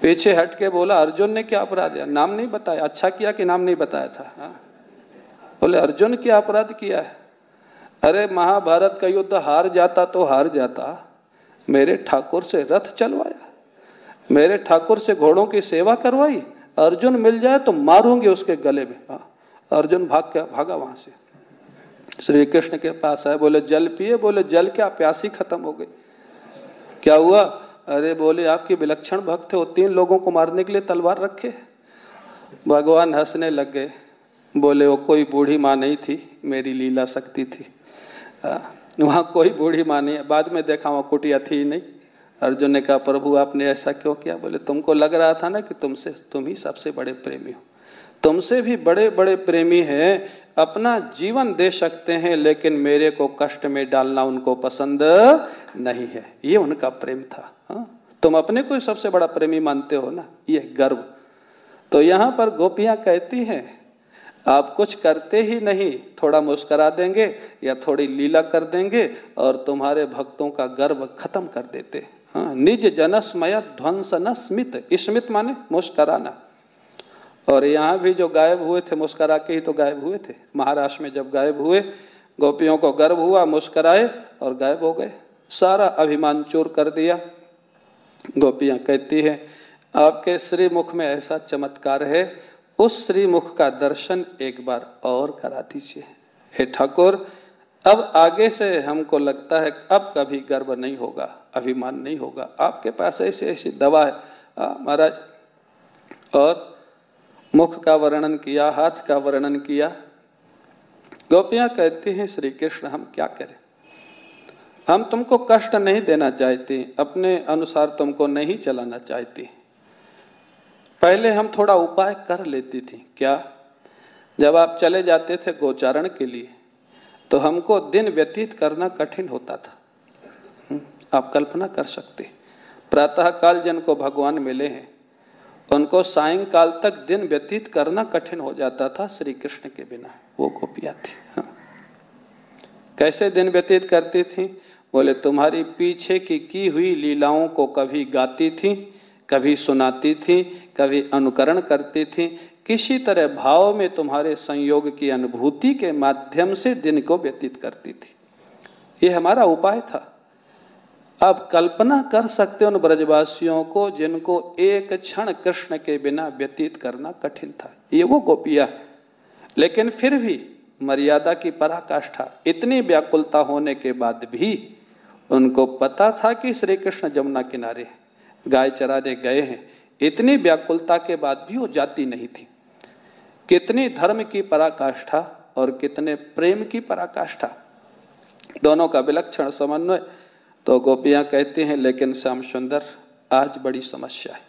[SPEAKER 1] पीछे हट के बोला, अर्जुन ने क्या अपराध किया? नाम नहीं बताया। अच्छा किया कि नाम नहीं बताया था? हाँ। बोले, अर्जुन क्या अपराध किया है? अरे, महाभारत का युद्ध हार जाता तो हार जाता। मेरे ठाकुर से रथ चलवाया। मेरे ठाकुर से घोड़ों की सेवा करवाई। अर्जुन मिल जाए तो मारूँगे उसके गले में। हाँ अर्जुन भाग के भागा वहाँ से। श्री कृष्ण के पास आए, बोले, जल पिए। बोले, जल क्या? प्यासी खत्म हो गई। क्या हुआ? अरे बोले, आपके विलक्षण भक्त हो। तीन लोगों को मारने के लिए तलवार रखे भगवान हंसने लग गए। बोले, वो कोई बूढ़ी माँ नहीं थी, मेरी लीला शक्ति थी। वहाँ कोई बूढ़ी माँ नहीं बाद में देखा, वहाँ कुटिया थी नहीं। अर्जुन ने कहा, प्रभु, आपने ऐसा क्यों किया? बोले, तुमको लग रहा था ना कि तुमसे, तुम ही सबसे बड़े प्रेमी हो। तुमसे भी बड़े बड़े प्रेमी हैं, अपना जीवन दे सकते हैं, लेकिन मेरे को कष्ट में डालना उनको पसंद नहीं है। ये उनका प्रेम था, हा? तुम अपने को सबसे बड़ा प्रेमी मानते हो ना? ये गर्व। तो यहाँ पर गोपियाँ कहती हैं, आप कुछ करते ही नहीं, थोड़ा मुस्करा देंगे या थोड़ी लीला कर देंगे और तुम्हारे भक्तों का गर्व खत्म कर देते हाँ निज जनस्मय ध्वंस न स्मित स्मित माने मुस्कराना। और यहाँ भी जो गायब हुए थे, मुस्करा के ही तो गायब हुए थे। महाराष्ट्र में जब गायब हुए, गोपियों को गर्व हुआ, मुस्कराए और गायब हो गए। सारा अभिमान चोर कर दिया। गोपियाँ कहती है, आपके श्रीमुख में ऐसा चमत्कार है। उस श्रीमुख का दर्शन एक बार और करा दीजिए। हे ठाकुर, अब आगे से हमको लगता है, अब कभी गर्व नहीं होगा। अभिमान नहीं होगा। आपके पास ऐसी ऐसी दवा है। महाराज, और मुख का वर्णन किया, हाथ का वर्णन किया। गोपियाँ कहती हैं श्री कृष्ण हम क्या करें? हम तुमको कष्ट नहीं देना चाहते, अपने अनुसार तुमको नहीं चलाना चाहते। पहले हम थोड़ा उपाय कर लेती थी। क्या? जब आप चले जाते थे गोचारण के लिए तो हमको दिन व्यतीत करना कठिन होता था। आप कल्पना कर सकते प्रातः काल जिनको भगवान मिले हैं। उनको सायंकाल तक दिन व्यतीत करना कठिन हो जाता था श्री कृष्ण के बिना। वो गोपिया थी। हाँ। कैसे दिन व्यतीत करती थी? बोले, तुम्हारी पीछे की की हुई लीलाओं को कभी गाती थी, कभी सुनाती थी, कभी अनुकरण करती थी। किसी तरह भाव में तुम्हारे संयोग की अनुभूति के माध्यम से दिन को व्यतीत करती थी। ये हमारा उपाय था। आप कल्पना कर सकते उन ब्रजवासियों को जिनको एक क्षण कृष्ण के बिना व्यतीत करना कठिन था। ये वो गोपिया लेकिन फिर भी मर्यादा की पराकाष्ठा, इतनी व्याकुलता होने के बाद भी उनको पता था कि श्री कृष्ण जमुना किनारे गाय चराने गए हैं। इतनी व्याकुलता के बाद भी वो जाती नहीं थी। कितनी धर्म की पराकाष्ठा और कितने प्रेम की पराकाष्ठा। दोनों का विलक्षण समन्वय तो गोपियाँ कहती हैं, लेकिन श्याम सुंदर, आज बड़ी समस्या है।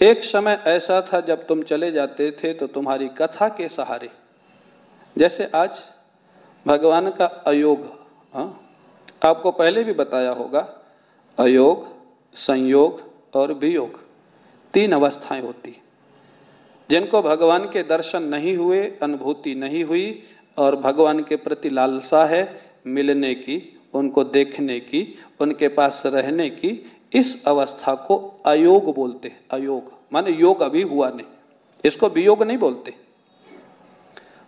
[SPEAKER 1] एक समय ऐसा था जब तुम चले जाते थे तो तुम्हारी कथा के सहारे। जैसे आज भगवान का अयोग हाँ आपको पहले भी बताया होगा, अयोग, संयोग और वियोग, तीन अवस्थाएँ होती। जिनको भगवान के दर्शन नहीं हुए, अनुभूति नहीं हुई और भगवान के प्रति लालसा है, मिलने की उनको देखने की, उनके पास रहने की, इस अवस्था को अयोग बोलते हैं, अयोग। माने योग अभी हुआ नहीं। इसको वियोग नहीं बोलते।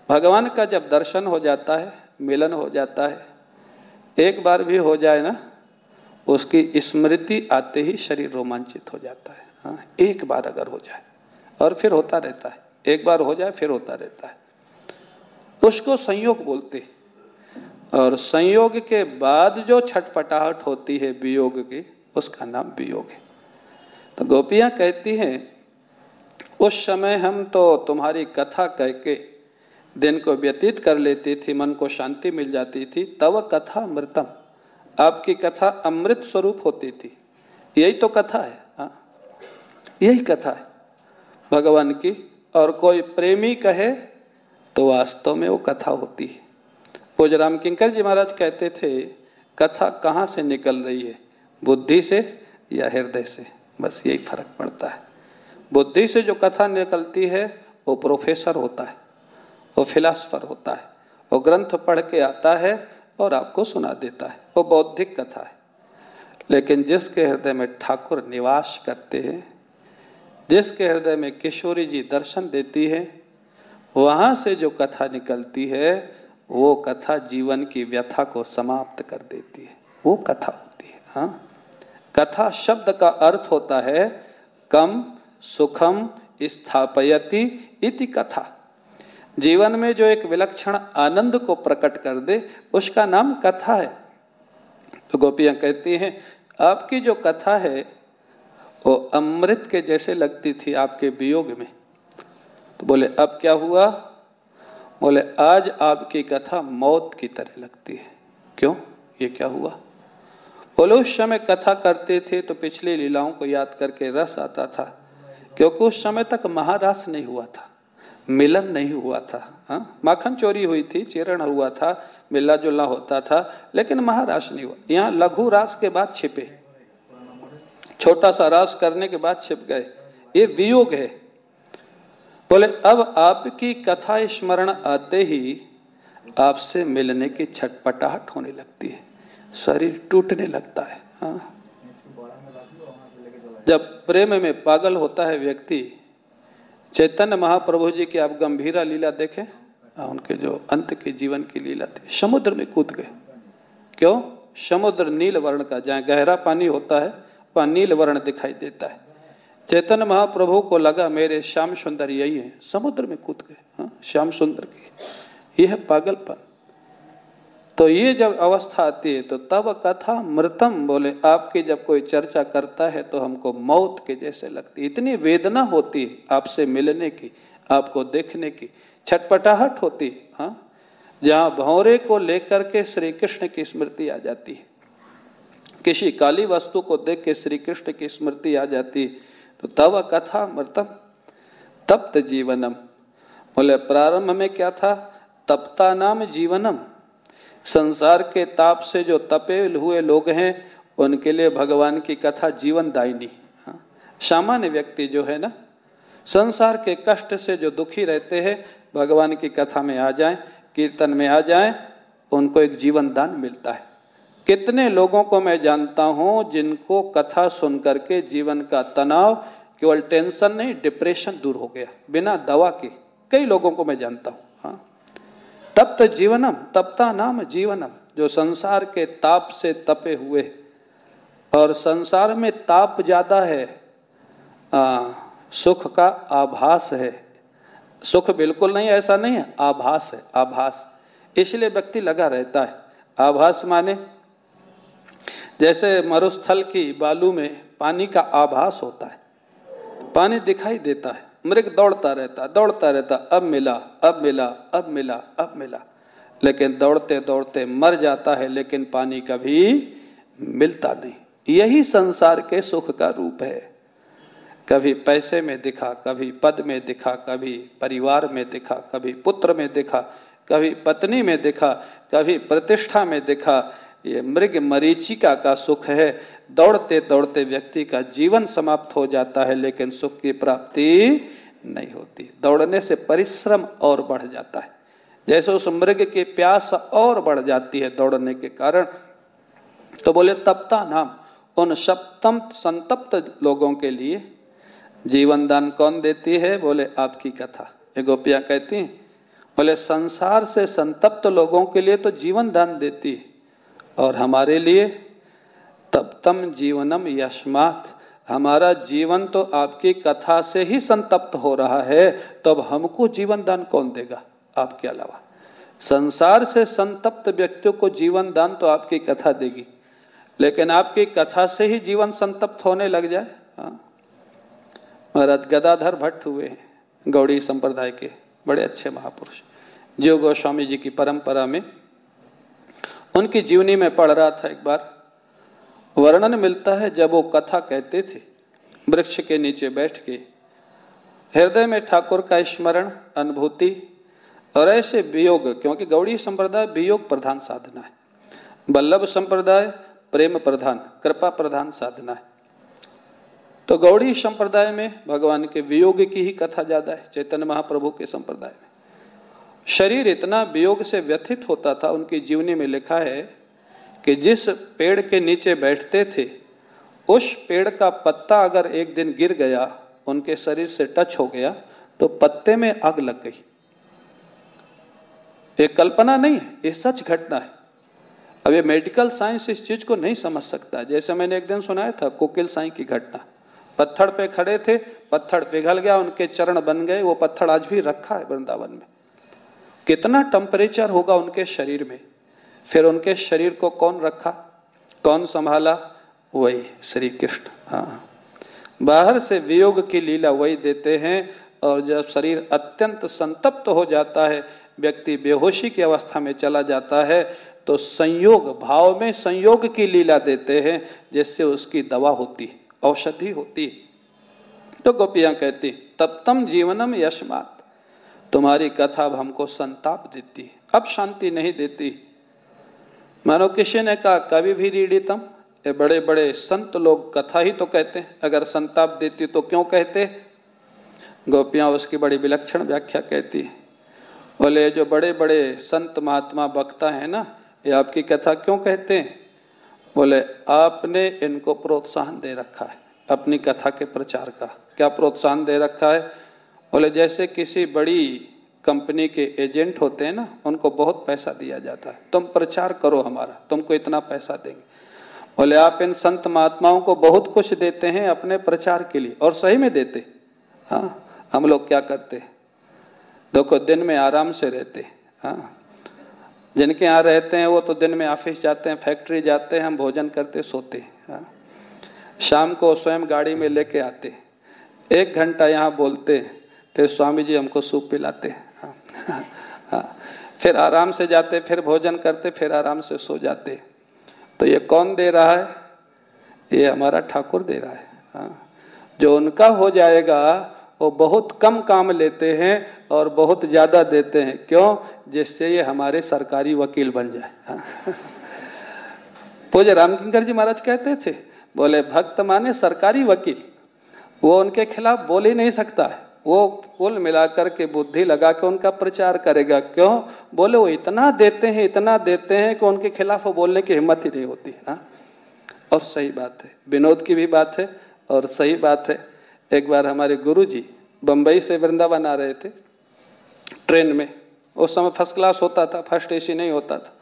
[SPEAKER 1] भगवान का जब दर्शन हो जाता है, मिलन हो जाता है, एक बार भी हो जाए ना, उसकी स्मृति आते ही शरीर रोमांचित हो जाता है। हाँ एक बार अगर हो जाए, और फिर होता रहता है। एक बार हो जाए, फिर होता रहता है। उसको संयोग बोलते और संयोग के बाद जो छटपटाहट होती है वियोग की, उसका नाम वियोग है। तो गोपियाँ कहती हैं, उस समय हम तो तुम्हारी कथा कह के दिन को व्यतीत कर लेती थी, मन को शांति मिल जाती थी, तब कथा अमृतम, आपकी कथा अमृत स्वरूप होती थी। यही तो कथा है हाँ। यही कथा है। भगवान की और कोई प्रेमी कहे तो वास्तव में वो कथा होती है। पूज राम किंकर जी महाराज कहते थे, कथा कहाँ से निकल रही है? बुद्धि से या हृदय से? बस यही फ़र्क पड़ता है। बुद्धि से जो कथा निकलती है, वो प्रोफेसर होता है, वो फिलासफर होता है, वो ग्रंथ पढ़ के आता है और आपको सुना देता है। वो बौद्धिक कथा है। लेकिन जिसके हृदय में ठाकुर निवास करते हैं, जिसके हृदय में किशोरी जी दर्शन देती है, वहाँ से जो कथा निकलती है वो कथा जीवन की व्यथा को समाप्त कर देती है। वो कथा होती है हाँ। कथा शब्द का अर्थ होता है, कम, सुखम, स्थापयति इति कथा। जीवन में जो एक विलक्षण आनंद को प्रकट कर दे, उसका नाम कथा है। तो गोपियाँ कहती हैं, आपकी जो कथा है, वो अमृत के जैसे लगती थी आपके वियोग में। तो बोले, अब क्या हुआ? बोले, आज आपकी कथा मौत की तरह लगती है। क्यों? ये क्या हुआ? बोले, उस समय कथा करते थे तो पिछली लीलाओं को याद करके रस आता था, क्योंकि उस समय तक महारास नहीं हुआ था, मिलन नहीं हुआ था, हा? माखन चोरी हुई थी, चेरण हुआ था, मिला जुला होता था, लेकिन महारास नहीं हुआ। यहाँ लघु रास के बाद छिपे, छोटा सा रास करने के बाद छिप गए। ये वियोग है। बोले अब आपकी कथा स्मरण आते ही आपसे मिलने की छटपटाहट होने लगती है। शरीर टूटने लगता है हाँ। जब प्रेम में पागल होता है व्यक्ति चैतन्य महाप्रभु जी की आप गंभीरा लीला देखें हाँ, उनके जो अंत के जीवन की लीला थी समुद्र में कूद गए। क्यों? समुद्र नील वर्ण का जहाँ गहरा पानी होता है वह नील वर्ण दिखाई देता है। चैतन्य महाप्रभु को लगा मेरे श्याम सुंदर यही है। समुद्र में कूद गए हाँ, श्याम सुंदर की। यह है पागलपन। तो ये जब अवस्था आती है तो तब कथा मृतम बोले आपकी जब कोई चर्चा करता है तो हमको मौत के जैसे लगती इतनी वेदना होती है आपसे मिलने की आपको देखने की छटपटाहट होती हाँ जहाँ भौरे को लेकर के श्री कृष्ण की स्मृति आ जाती है। किसी काली वस्तु को देख के श्री कृष्ण की स्मृति आ जाती तो तब कथा मृतम, तप्त जीवनम। बोले, प्रारंभ में क्या था? तप्ता नाम जीवनम। संसार के ताप से जो तपे हुए लोग हैं, उनके लिए भगवान की कथा जीवन दायनी। हाँ। सामान्य व्यक्ति जो है ना, संसार के कष्ट से जो दुखी रहते हैं, भगवान की कथा में आ जाएँ, कीर्तन में आ जाएँ, उनको एक जीवन दान मिलता है। कितने लोगों को मैं जानता हूँ जिनको कथा सुन करके जीवन का तनाव केवल टेंशन नहीं डिप्रेशन दूर हो गया बिना दवा के। कई लोगों को मैं जानता हूँ हाँ। तप्त जीवनम तप्ता नाम जीवनम जो संसार के ताप से तपे हुए। और संसार में ताप ज़्यादा है आ, सुख का आभास है। सुख बिल्कुल नहीं ऐसा नहीं है आभास है आभास। इसलिए व्यक्ति लगा रहता है। आभास माने जैसे मरुस्थल की बालू में पानी का आभास होता है। पानी दिखाई देता है। मृग दौड़ता रहता दौड़ता रहता, अब मिला अब मिला अब मिला अब मिला। लेकिन दौड़ते दौड़ते मर जाता है, लेकिन पानी कभी मिलता नहीं। यही संसार के सुख का रूप है। कभी पैसे में दिखा, कभी पद में दिखा, कभी परिवार में दिखा, कभी पुत्र में दिखा, कभी पत्नी में दिखा, कभी प्रतिष्ठा में दिखा ये मृग मरीचिका का सुख है। दौड़ते दौड़ते व्यक्ति का जीवन समाप्त हो जाता है, लेकिन सुख की प्राप्ति नहीं होती। दौड़ने से परिश्रम और बढ़ जाता है। जैसे उस मृग की प्यास और बढ़ जाती है दौड़ने के कारण तो बोले, तप्ता नाम, उन सप्तम संतप्त लोगों के लिए जीवन दान कौन देती है? बोले, आपकी कथा। ये गोपियाँ कहती हैं, बोले, संसार से संतप्त लोगों के लिए तो जीवन दान देती है। और हमारे लिए तब तम जीवनम यशमात हमारा जीवन तो आपकी कथा से ही संतप्त हो रहा है, तब हमको जीवन दान कौन देगा आपके अलावा? संसार से संतप्त व्यक्तियों को जीवन दान तो आपकी कथा देगी, लेकिन आपकी कथा से ही जीवन संतप्त होने लग जाए। हाँ। महाराज गदाधर भट्ट हुए हैं, गौड़ी संप्रदाय के बड़े अच्छे महापुरुष। जो गोस्वामी जी की परंपरा में उनकी जीवनी में पढ़ रहा था एक बार। वर्णन मिलता है जब वो कथा कहते थे। वृक्ष के नीचे बैठ के। हृदय में ठाकुर का स्मरण, अनुभूति और ऐसे वियोग, क्योंकि गौड़ी संप्रदाय वियोग प्रधान साधना है। बल्लभ संप्रदाय प्रेम प्रधान, कृपा प्रधान साधना है। तो गौड़ी संप्रदाय में भगवान के वियोग की ही कथा ज़्यादा है चैतन्य महाप्रभु के संप्रदाय में। शरीर इतना वियोग से व्यथित होता था, उनकी जीवनी में लिखा है कि जिस पेड़ के नीचे बैठते थे, उस पेड़ का पत्ता अगर एक दिन गिर गया, उनके शरीर से टच हो गया तो पत्ते में आग लग गई। ये कल्पना नहीं है, ये सच घटना है। अब ये मेडिकल साइंस इस चीज़ को नहीं समझ सकता। जैसे मैंने एक दिन सुनाया था, कोकिल साई की घटना। पत्थर पे खड़े थे, पत्थर पिघल गया, उनके चरण बन गए, वो पत्थर आज भी रखा है वृंदावन में। कितना टेम्परेचर होगा उनके शरीर में? फिर उनके शरीर को कौन रखा? कौन संभाला? वही श्री कृष्ण। हाँ। बाहर से वियोग की लीला वही देते हैं और जब शरीर अत्यंत संतप्त हो जाता है, व्यक्ति बेहोशी की अवस्था में चला जाता है तो संयोग, भाव में संयोग की लीला देते हैं, जिससे उसकी दवा होती औषधि होती तो गोपियाँ कहती तप्तम जीवनम यशमात। तुम्हारी कथा अब हमको संताप देती है। अब शांति नहीं देती। मानो किसी ने कहा कभी भी रीडितम, ये बड़े बड़े संत लोग कथा ही तो कहते हैं। अगर संताप देती तो क्यों कहते? गोपियाँ उसकी बड़ी विलक्षण व्याख्या कहती है। बोले जो बड़े बड़े संत महात्मा वक्ता है ना, ये आपकी कथा क्यों कहते हैं? बोले, आपने इनको प्रोत्साहन दे रखा है, अपनी कथा के प्रचार का। क्या प्रोत्साहन दे रखा है? बोले, जैसे किसी बड़ी कंपनी के एजेंट होते हैं ना, उनको बहुत पैसा दिया जाता है। तुम प्रचार करो हमारा, तुमको इतना पैसा देंगे। बोले, आप इन संत महात्माओं को बहुत कुछ देते हैं अपने प्रचार के लिए, और सही में देते। हाँ हम लोग क्या करते? देखो, दिन में आराम से रहते। हाँ जिनके यहाँ रहते हैं, वो तो दिन में ऑफ़िस जाते हैं, फैक्ट्री जाते हैं, हम भोजन करते, सोते। हाँ शाम को स्वयं गाड़ी में लेके आते। एक घंटा यहाँ बोलते फिर स्वामी जी हमको सूप पिलाते हाँ, हाँ, फिर आराम से जाते फिर भोजन करते फिर आराम से सो जाते। तो ये कौन दे रहा है? ये हमारा ठाकुर दे रहा है। हाँ, जो उनका हो जाएगा वो बहुत कम काम लेते हैं और बहुत ज़्यादा देते हैं। क्यों? जिससे ये हमारे सरकारी वकील बन जाए। हाँ। पूज्य रामकिंकर जी महाराज कहते थे बोले भक्त माने सरकारी वकील। वो उनके खिलाफ बोल ही नहीं सकता है। वो कुल मिलाकर के बुद्धि लगा के उनका प्रचार करेगा। क्यों? बोले, वो इतना देते हैं, इतना देते हैं कि उनके खिलाफ वो बोलने की हिम्मत ही नहीं होती हाँ? और सही बात है। विनोद की भी बात है और सही बात है। एक बार हमारे गुरु जी बम्बई से वृंदावन आ रहे थे, ट्रेन में। उस समय फ़र्स्ट क्लास होता था, फ़र्स्ट एसी नहीं होता था।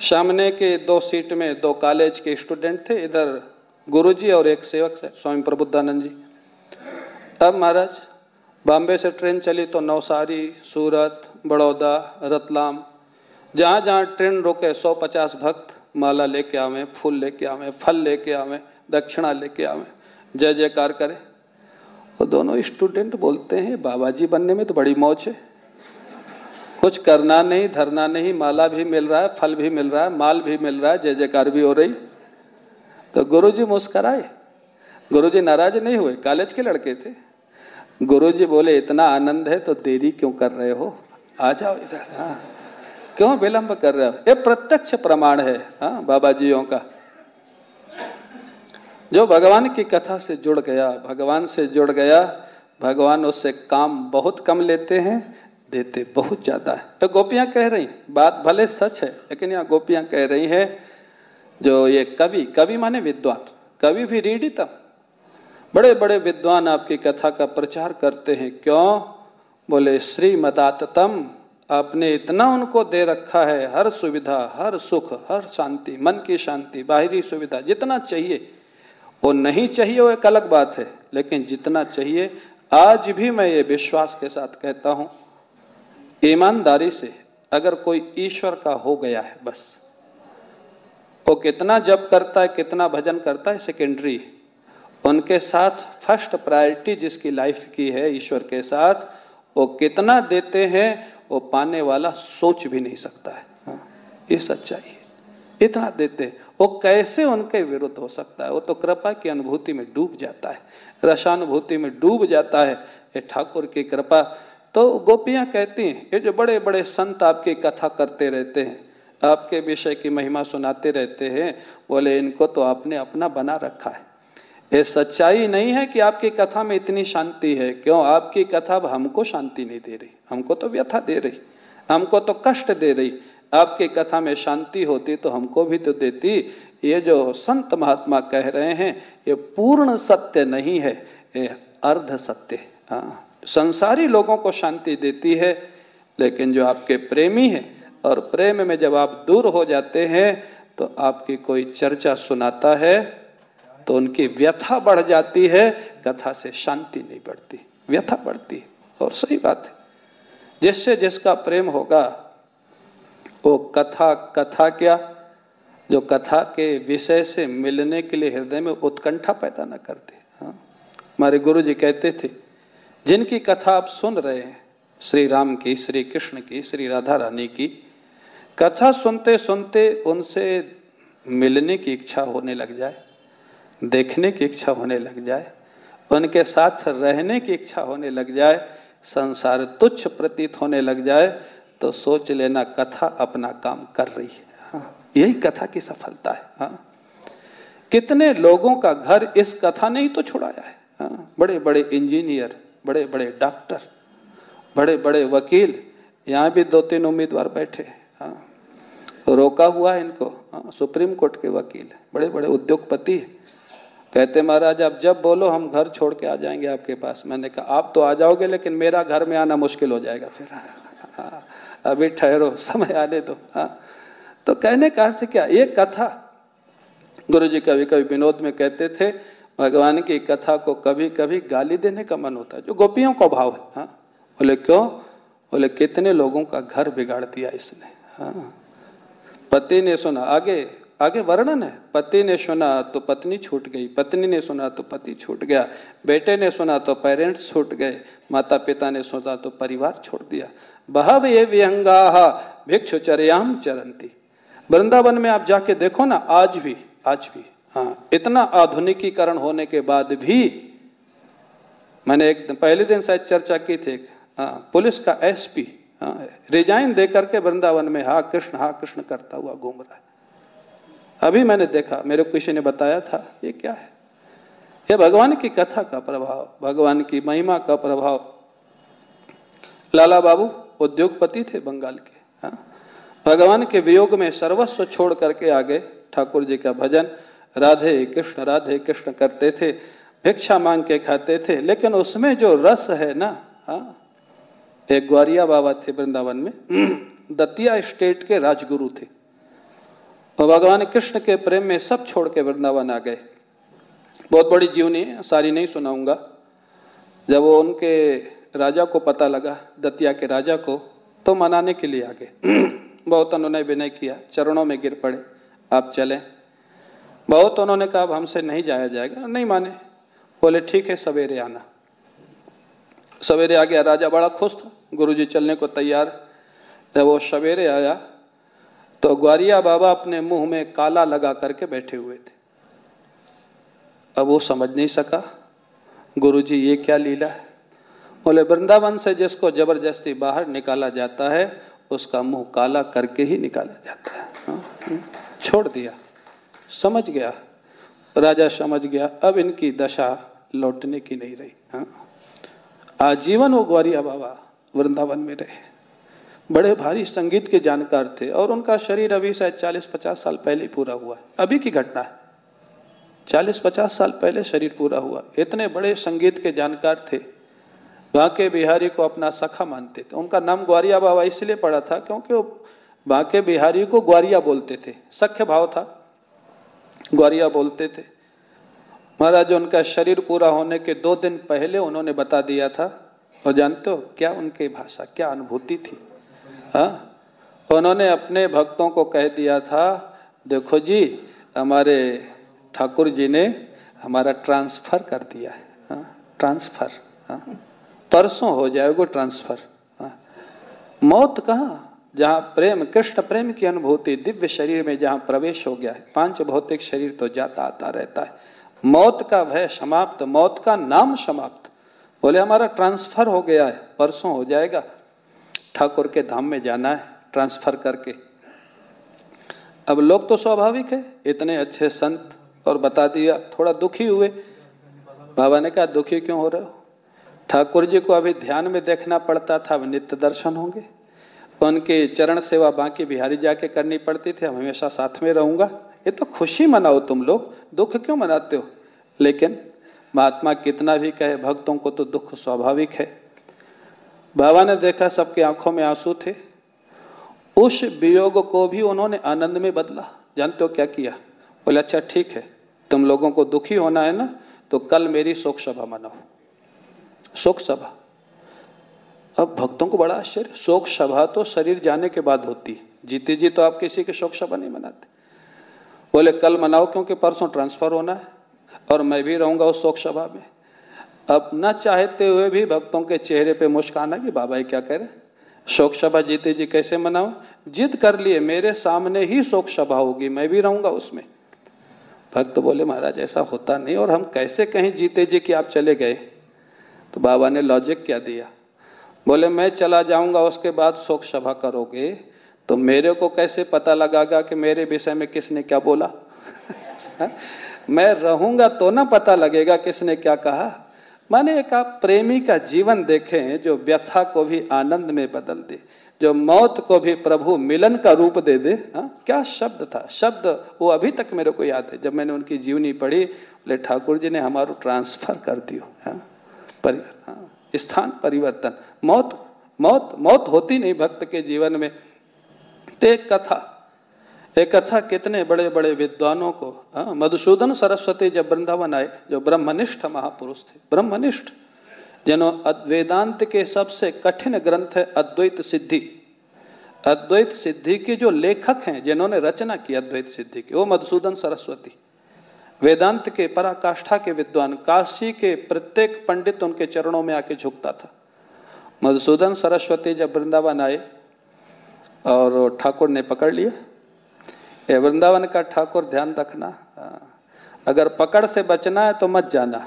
[SPEAKER 1] सामने के दो सीट में दो कॉलेज के स्टूडेंट थे, इधर गुरुजी और एक सेवक से स्वामी प्रबुद्धानंद जी। अब महाराज बॉम्बे से ट्रेन चली तो नवसारी, सूरत, बड़ौदा, रतलाम। जहाँ जहाँ ट्रेन रोके, सौ पचास भक्त माला लेके आवे, फूल लेके आवे, फल लेके आवे, दक्षिणा लेके आवे। जय जयकार करे। वो दोनों स्टूडेंट बोलते हैं बाबा जी बनने में तो बड़ी मौज है। कुछ करना नहीं, धरना नहीं, माला भी मिल रहा है, फल भी मिल रहा है, माल भी मिल रहा है, जय जयकार भी हो रही। तो गुरु गुरुजी मुस्कराए। गुरुजी नाराज़ नहीं हुए, कॉलेज के लड़के थे। गुरुजी बोले, इतना आनंद है तो देरी क्यों कर रहे हो? आ जाओ इधर हाँ। क्यों विलंब कर रहे हो? ये प्रत्यक्ष प्रमाण है हाँ बाबा जियों का। जो भगवान की कथा से जुड़ गया, भगवान से जुड़ गया, भगवान उससे काम बहुत कम लेते हैं, देते बहुत ज़्यादा है। तो गोपियाँ कह रही बात भले सच है, लेकिन यहाँ गोपियाँ कह रही है, जो ये कवि कवि माने विद्वान, कवि भी रीडितम बड़े बड़े विद्वान आपकी कथा का प्रचार करते हैं। क्यों? बोले श्री मदातम आपने इतना उनको दे रखा है, हर सुविधा, हर सुख, हर शांति, मन की शांति, बाहरी सुविधा, जितना चाहिए। वो नहीं चाहिए, वो एक अलग बात है, लेकिन जितना चाहिए, आज भी मैं ये विश्वास के साथ कहता हूँ, ईमानदारी से अगर कोई ईश्वर का हो गया है, बस। वो कितना जप करता है, कितना भजन करता है, सेकेंडरी उनके साथ फ़र्स्ट प्रायोरिटी जिसकी लाइफ की है ईश्वर के साथ वो कितना देते हैं वो पाने वाला सोच भी नहीं सकता है। हाँ, ये सच्चाई है। इतना देते वो कैसे उनके विरुद्ध हो सकता है? वो तो कृपा की अनुभूति में डूब जाता है। रसानुभूति में डूब जाता है। ये ठाकुर की कृपा। तो गोपियाँ कहती हैं ये जो बड़े बड़े संत आपकी कथा करते रहते हैं आपके विषय की महिमा सुनाते रहते हैं बोले इनको तो आपने अपना बना रखा है। ये सच्चाई नहीं है कि आपकी कथा में इतनी शांति है। क्यों? आपकी कथा हमको शांति नहीं दे रही। हमको तो व्यथा दे रही। हमको तो कष्ट दे रही। आपकी कथा में शांति होती तो हमको भी तो देती। ये जो संत महात्मा कह रहे हैं, ये पूर्ण सत्य नहीं है, ये अर्ध सत्य हाँ संसारी लोगों को शांति देती है, लेकिन जो आपके प्रेमी है, और प्रेम में जब आप दूर हो जाते हैं तो आपकी कोई चर्चा सुनाता है तो उनकी व्यथा बढ़ जाती है कथा से शांति नहीं बढ़ती, व्यथा बढ़ती है। और सही बात है। जिससे जिसका प्रेम होगा, वो कथा कथा क्या? जो कथा के विषय से मिलने के लिए हृदय में उत्कंठा पैदा न करते। हाँ। हमारे गुरु जी कहते थे, जिनकी कथा आप सुन रहे हैं, श्री राम की, श्री कृष्ण की, श्री राधा रानी की, कथा सुनते सुनते उनसे मिलने की इच्छा होने लग जाए। देखने की इच्छा होने लग जाए उनके साथ रहने की इच्छा होने लग जाए संसार तुच्छ प्रतीत होने लग जाए तो सोच लेना कथा अपना काम कर रही है। हाँ, यही कथा की सफलता है। हाँ। कितने लोगों का घर इस कथा ने ही तो छुड़ाया है। हाँ, बड़े बड़े इंजीनियर बड़े बड़े डॉक्टर बड़े बड़े वकील यहाँ भी दो तीन उम्मीदवार बैठे हाँ। रोका हुआ है इनको। हाँ, सुप्रीम कोर्ट के वकील बड़े बड़े उद्योगपति है। कहते, महाराज आप जब बोलो, हम घर छोड़ के आ जाएँगे आपके पास। मैंने कहा, आप तो आ जाओगे, लेकिन मेरा घर में आना मुश्किल हो जाएगा फिर। अभी ठहरो, समय आने दो। हाँ। तो कहने का अर्थ क्या? ये कथा। गुरु जी कभी कभी विनोद में कहते थे, भगवान की कथा को कभी कभी गाली देने का मन होता है, जो गोपियों का भाव है। हाँ। बोले, क्यों? बोले, कितने लोगों का घर बिगाड़ दिया इसने। हाँ। पति ने सुना, आगे आगे वर्णन है, पति ने सुना तो पत्नी छूट गई, पत्नी ने सुना तो पति छूट गया, बेटे ने सुना तो पेरेंट्स छूट गए माता पिता ने सुना तो परिवार छोड़ दिया। बहव ये व्यंगा भिक्षुचर्याम चरंती वृंदावन में आप जाके देखो ना, आज भी आज भी हाँ इतना आधुनिकीकरण होने के बाद भी मैंने एक पहले दिन शायद चर्चा की थी हाँ पुलिस का एसपी हाँ रिजाइन दे करके वृंदावन में, हा, कृष्ण हा, कृष्ण करता हुआ घूम रहा है। अभी मैंने देखा, मेरे को किसी ने बताया था, ये क्या है? ये भगवान की कथा का प्रभाव, भगवान की महिमा का प्रभाव। लाला बाबू उद्योगपति थे बंगाल के हाँ। भगवान के वियोग में सर्वस्व छोड़ करके आगे ठाकुर जी का भजन, राधे कृष्ण राधे कृष्ण करते थे, भिक्षा मांग के खाते थे, लेकिन उसमें जो रस है ना हाँ। एक ग्वारिया बाबा थे वृंदावन में, दतिया स्टेट के राजगुरु थे। और भगवान कृष्ण के प्रेम में सब छोड़ के वृंदावन आ गए। बहुत बड़ी जीवनी है, सारी नहीं सुनाऊँगा। जब वो उनके राजा को पता लगा, दतिया के राजा को तो मनाने के लिए आ गए। बहुत उन्होंने विनय किया, चरणों में गिर पड़े, आप चलें। बहुत उन्होंने कहा, अब हमसे नहीं जाया जाएगा। नहीं माने। बोले, ठीक है, सवेरे आना। सवेरे आ गया, राजा बड़ा खुश था। गुरुजी चलने को तैयार। जब वो सवेरे आया तो ग्वारिया बाबा अपने मुँह में काला लगा करके बैठे हुए थे। अब वो समझ नहीं सका गुरुजी ये क्या लीला है? बोले वृंदावन से जिसको ज़बरदस्ती बाहर निकाला जाता है उसका मुँह काला करके ही निकाला जाता है। हाँ, हाँ, छोड़ दिया। समझ गया। राजा समझ गया अब इनकी दशा लौटने की नहीं रही। हाँ आजीवन वो ग्वारिया बाबा वृंदावन में रहे। बड़े भारी संगीत के जानकार थे और उनका शरीर अभी शायद चालीस पचास साल पहले पूरा हुआ है। अभी की घटना है। चालीस पचास साल पहले शरीर पूरा हुआ। इतने बड़े संगीत के जानकार थे। बांके बिहारी को अपना सखा मानते थे। उनका नाम ग्वारिया बाबा इसलिए पड़ा था क्योंकि वो बांके बिहारी को ग्वारिया बोलते थे। सख्य भाव था। ग्वारिया बोलते थे। महाराज, उनका शरीर पूरा होने के दो दिन पहले उन्होंने बता दिया था। और जानते हो क्या उनकी भाषा, क्या अनुभूति थी? हाँ? उन्होंने अपने भक्तों को कह दिया था, देखो जी, हमारे ठाकुर जी ने हमारा ट्रांसफ़र कर दिया है। हाँ ट्रांसफ़र हाँ। परसों हो जाएगा ट्रांसफ़र हाँ। मौत कहाँ? जहाँ प्रेम, कृष्ण प्रेम की अनुभूति, दिव्य शरीर में जहाँ प्रवेश हो गया है, पाँच भौतिक शरीर तो जाता आता रहता है। मौत का भय समाप्त, मौत का नाम समाप्त। बोले, हमारा ट्रांसफ़र हो गया है, परसों हो जाएगा ठाकुर के धाम में जाना है, ट्रांसफ़र करके। अब लोग तो स्वाभाविक है, इतने अच्छे संत, और बता दिया, थोड़ा दुखी हुए। बाबा ने कहा, दुखी क्यों हो रहे हो? ठाकुर जी को अभी ध्यान में देखना पड़ता था, अब नित्य दर्शन होंगे। उनकी चरण सेवा बाकी बिहारी जाके करनी पड़ती थी हम हमेशा साथ में रहूँगा। ये तो खुशी मनाओ तुम लोग, दुख क्यों मनाते हो? लेकिन महात्मा कितना भी कहे, भक्तों को तो दुख स्वाभाविक है। बाबा ने देखा सबके आँखों में आँसू थे। उस वियोग को भी उन्होंने आनंद में बदला। जानते हो क्या किया? बोले अच्छा ठीक है, तुम लोगों को दुखी होना है ना तो कल मेरी शोक सभा मनाओ। शोक सभा? अब भक्तों को बड़ा आश्चर्य। शोक सभा तो शरीर जाने के बाद होती। जीते जी तो आप किसी के शोक सभा नहीं मनाते। बोले, कल मनाओ क्योंकि परसों ट्रांसफ़र होना है और मैं भी रहूँगा उस शोक सभा में। अब न चाहते हुए भी भक्तों के चेहरे पे मुस्कान है कि बाबा क्या कह रहे शोक सभा जीते जी कैसे मनाओ जिद कर लिए, मेरे सामने ही शोक सभा होगी, मैं भी रहूँगा उसमें। भक्त बोले, महाराज, ऐसा होता नहीं और हम कैसे कहीं जीते जी कि आप चले गए? तो बाबा ने लॉजिक क्या दिया? बोले, मैं चला जाऊँगा, उसके बाद शोक सभा करोगे? तो मेरे को कैसे पता लगागा कि मेरे विषय में किसने क्या बोला? मैं रहूँगा तो ना पता लगेगा किसने क्या कहा। माने एक आप प्रेमी का जीवन देखें जो व्यथा को भी आनंद में बदल दे, जो मौत को भी प्रभु मिलन का रूप दे दे, हा? क्या शब्द था शब्द वो अभी तक मेरे को याद है, जब मैंने उनकी जीवनी पढ़ी, बोले ठाकुर जी ने हमारो ट्रांसफ़र कर दियो हाँ? हाँ? स्थान परिवर्तन मौत मौत मौत होती नहीं भक्त के जीवन में तो एक कथा एक कथा कितने बड़े बड़े विद्वानों को हाँ, मधुसूदन सरस्वती जब वृंदावन आए जो ब्रह्मनिष्ठ महापुरुष थे ब्रह्मनिष्ठ जिन्हों वेदांत के सबसे कठिन ग्रंथ है अद्वैत सिद्धि। अद्वैत सिद्धि के जो लेखक हैं जिन्होंने रचना की अद्वैत सिद्धि की वो मधुसूदन सरस्वती। वेदांत के पराकाष्ठा के विद्वान काशी के प्रत्येक पंडित उनके चरणों में आके झुकता था। मधुसूदन सरस्वती जब वृंदावन आए और ठाकुर ने पकड़ लिया ये वृंदावन का ठाकुर, ध्यान रखना। अगर पकड़ से बचना है तो मत जाना,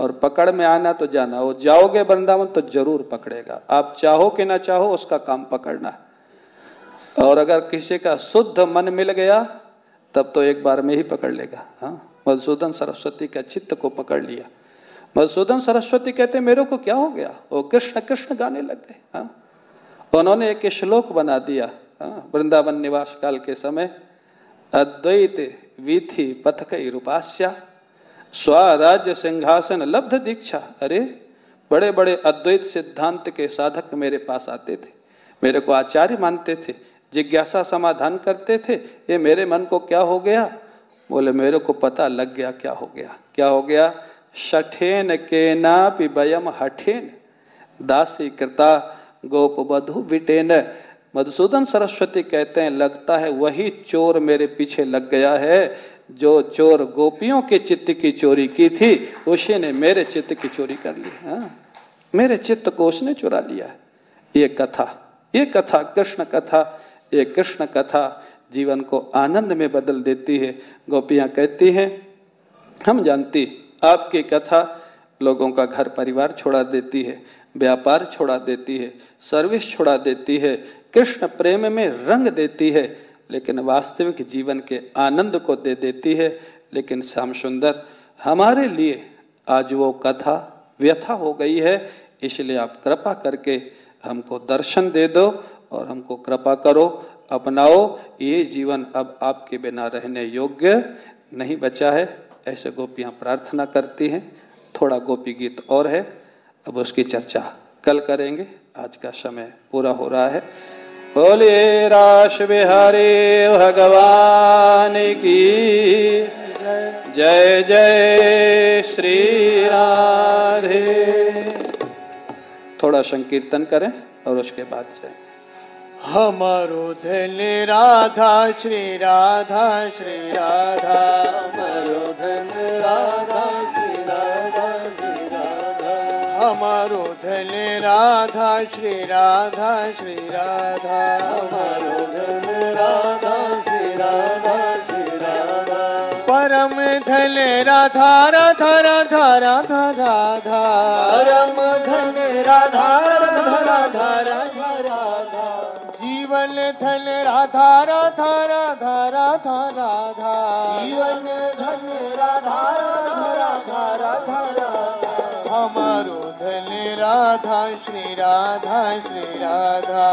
[SPEAKER 1] और पकड़ में आना तो जाना। वो जाओगे वृंदावन तो ज़रूर पकड़ेगा। आप चाहो कि ना चाहो, उसका काम पकड़ना। और अगर किसी का शुद्ध मन मिल गया, तब तो एक बार में ही पकड़ लेगा। हाँ मधुसूदन सरस्वती का चित्त को पकड़ लिया। मधुसूदन सरस्वती कहते, मेरे को क्या हो गया? वो कृष्ण कृष्ण गाने लग गए। हाँ उन्होंने एक श्लोक बना दिया हाँ वृंदावन निवास काल के समय। अद्वैत विधि पथक रूपास्या। स्वराज्य सिंहासन लब्ध दीक्षा। अरे बड़े बड़े अद्वैत सिद्धांत के साधक मेरे पास आते थे। मेरे को आचार्य मानते थे, जिज्ञासा समाधान करते थे। ये मेरे मन को क्या हो गया? बोले, मेरे को पता लग गया, क्या हो गया? क्या हो गया? शठेन के नापि वयम हठेन। दासी कृता गोप बधु विटेन। मधुसूदन सरस्वती कहते हैं, लगता है वही चोर मेरे पीछे लग गया है। जो चोर गोपियों के चित्त की चोरी की थी, उसी ने मेरे चित्त की चोरी कर ली हाँ। मेरे चित्त को उसने चुरा लिया है। ये कथा ये कथा, कृष्ण कथा, ये कृष्ण कथा जीवन को आनंद में बदल देती है। गोपियाँ कहती हैं, हम जानती, आपकी कथा लोगों का घर परिवार छोड़ा देती है, व्यापार छोड़ा देती है, सर्विस छोड़ा देती है कृष्ण प्रेम में रंग देती है, लेकिन वास्तविक जीवन के आनंद को दे देती है। लेकिन श्याम सुंदर, हमारे लिए आज वो कथा व्यथा हो गई है, इसलिए आप कृपा करके हमको दर्शन दे दो और हमको कृपा करो, अपनाओ। ये जीवन अब आपके बिना रहने योग्य नहीं बचा है। ऐसे गोपियाँ प्रार्थना करती हैं। थोड़ा गोपी गीत और है। अब उसकी चर्चा कल करेंगे। आज का समय पूरा हो रहा है। बोले राश बिहारी भगवान की। जय जय श्री राधे। थोड़ा संकीर्तन करें और उसके बाद जाए।
[SPEAKER 2] हमारो धन राधा, श्री राधा श्री राधा। हमारो धन राधा। धन राधा श्री राधा श्री राधा
[SPEAKER 1] हमारो धन राधा श्री राधा श्री राधा
[SPEAKER 2] परम धन राधा राधा राधा राधा राधा
[SPEAKER 1] परम धन राधा राधा राधा राधा राधा
[SPEAKER 2] जीवन धन राधा राधा राधा राधा राधा
[SPEAKER 1] जीवन धन राधा राधा राधा राधा राधा
[SPEAKER 2] हमारो धन राधा श्री राधा श्री राधा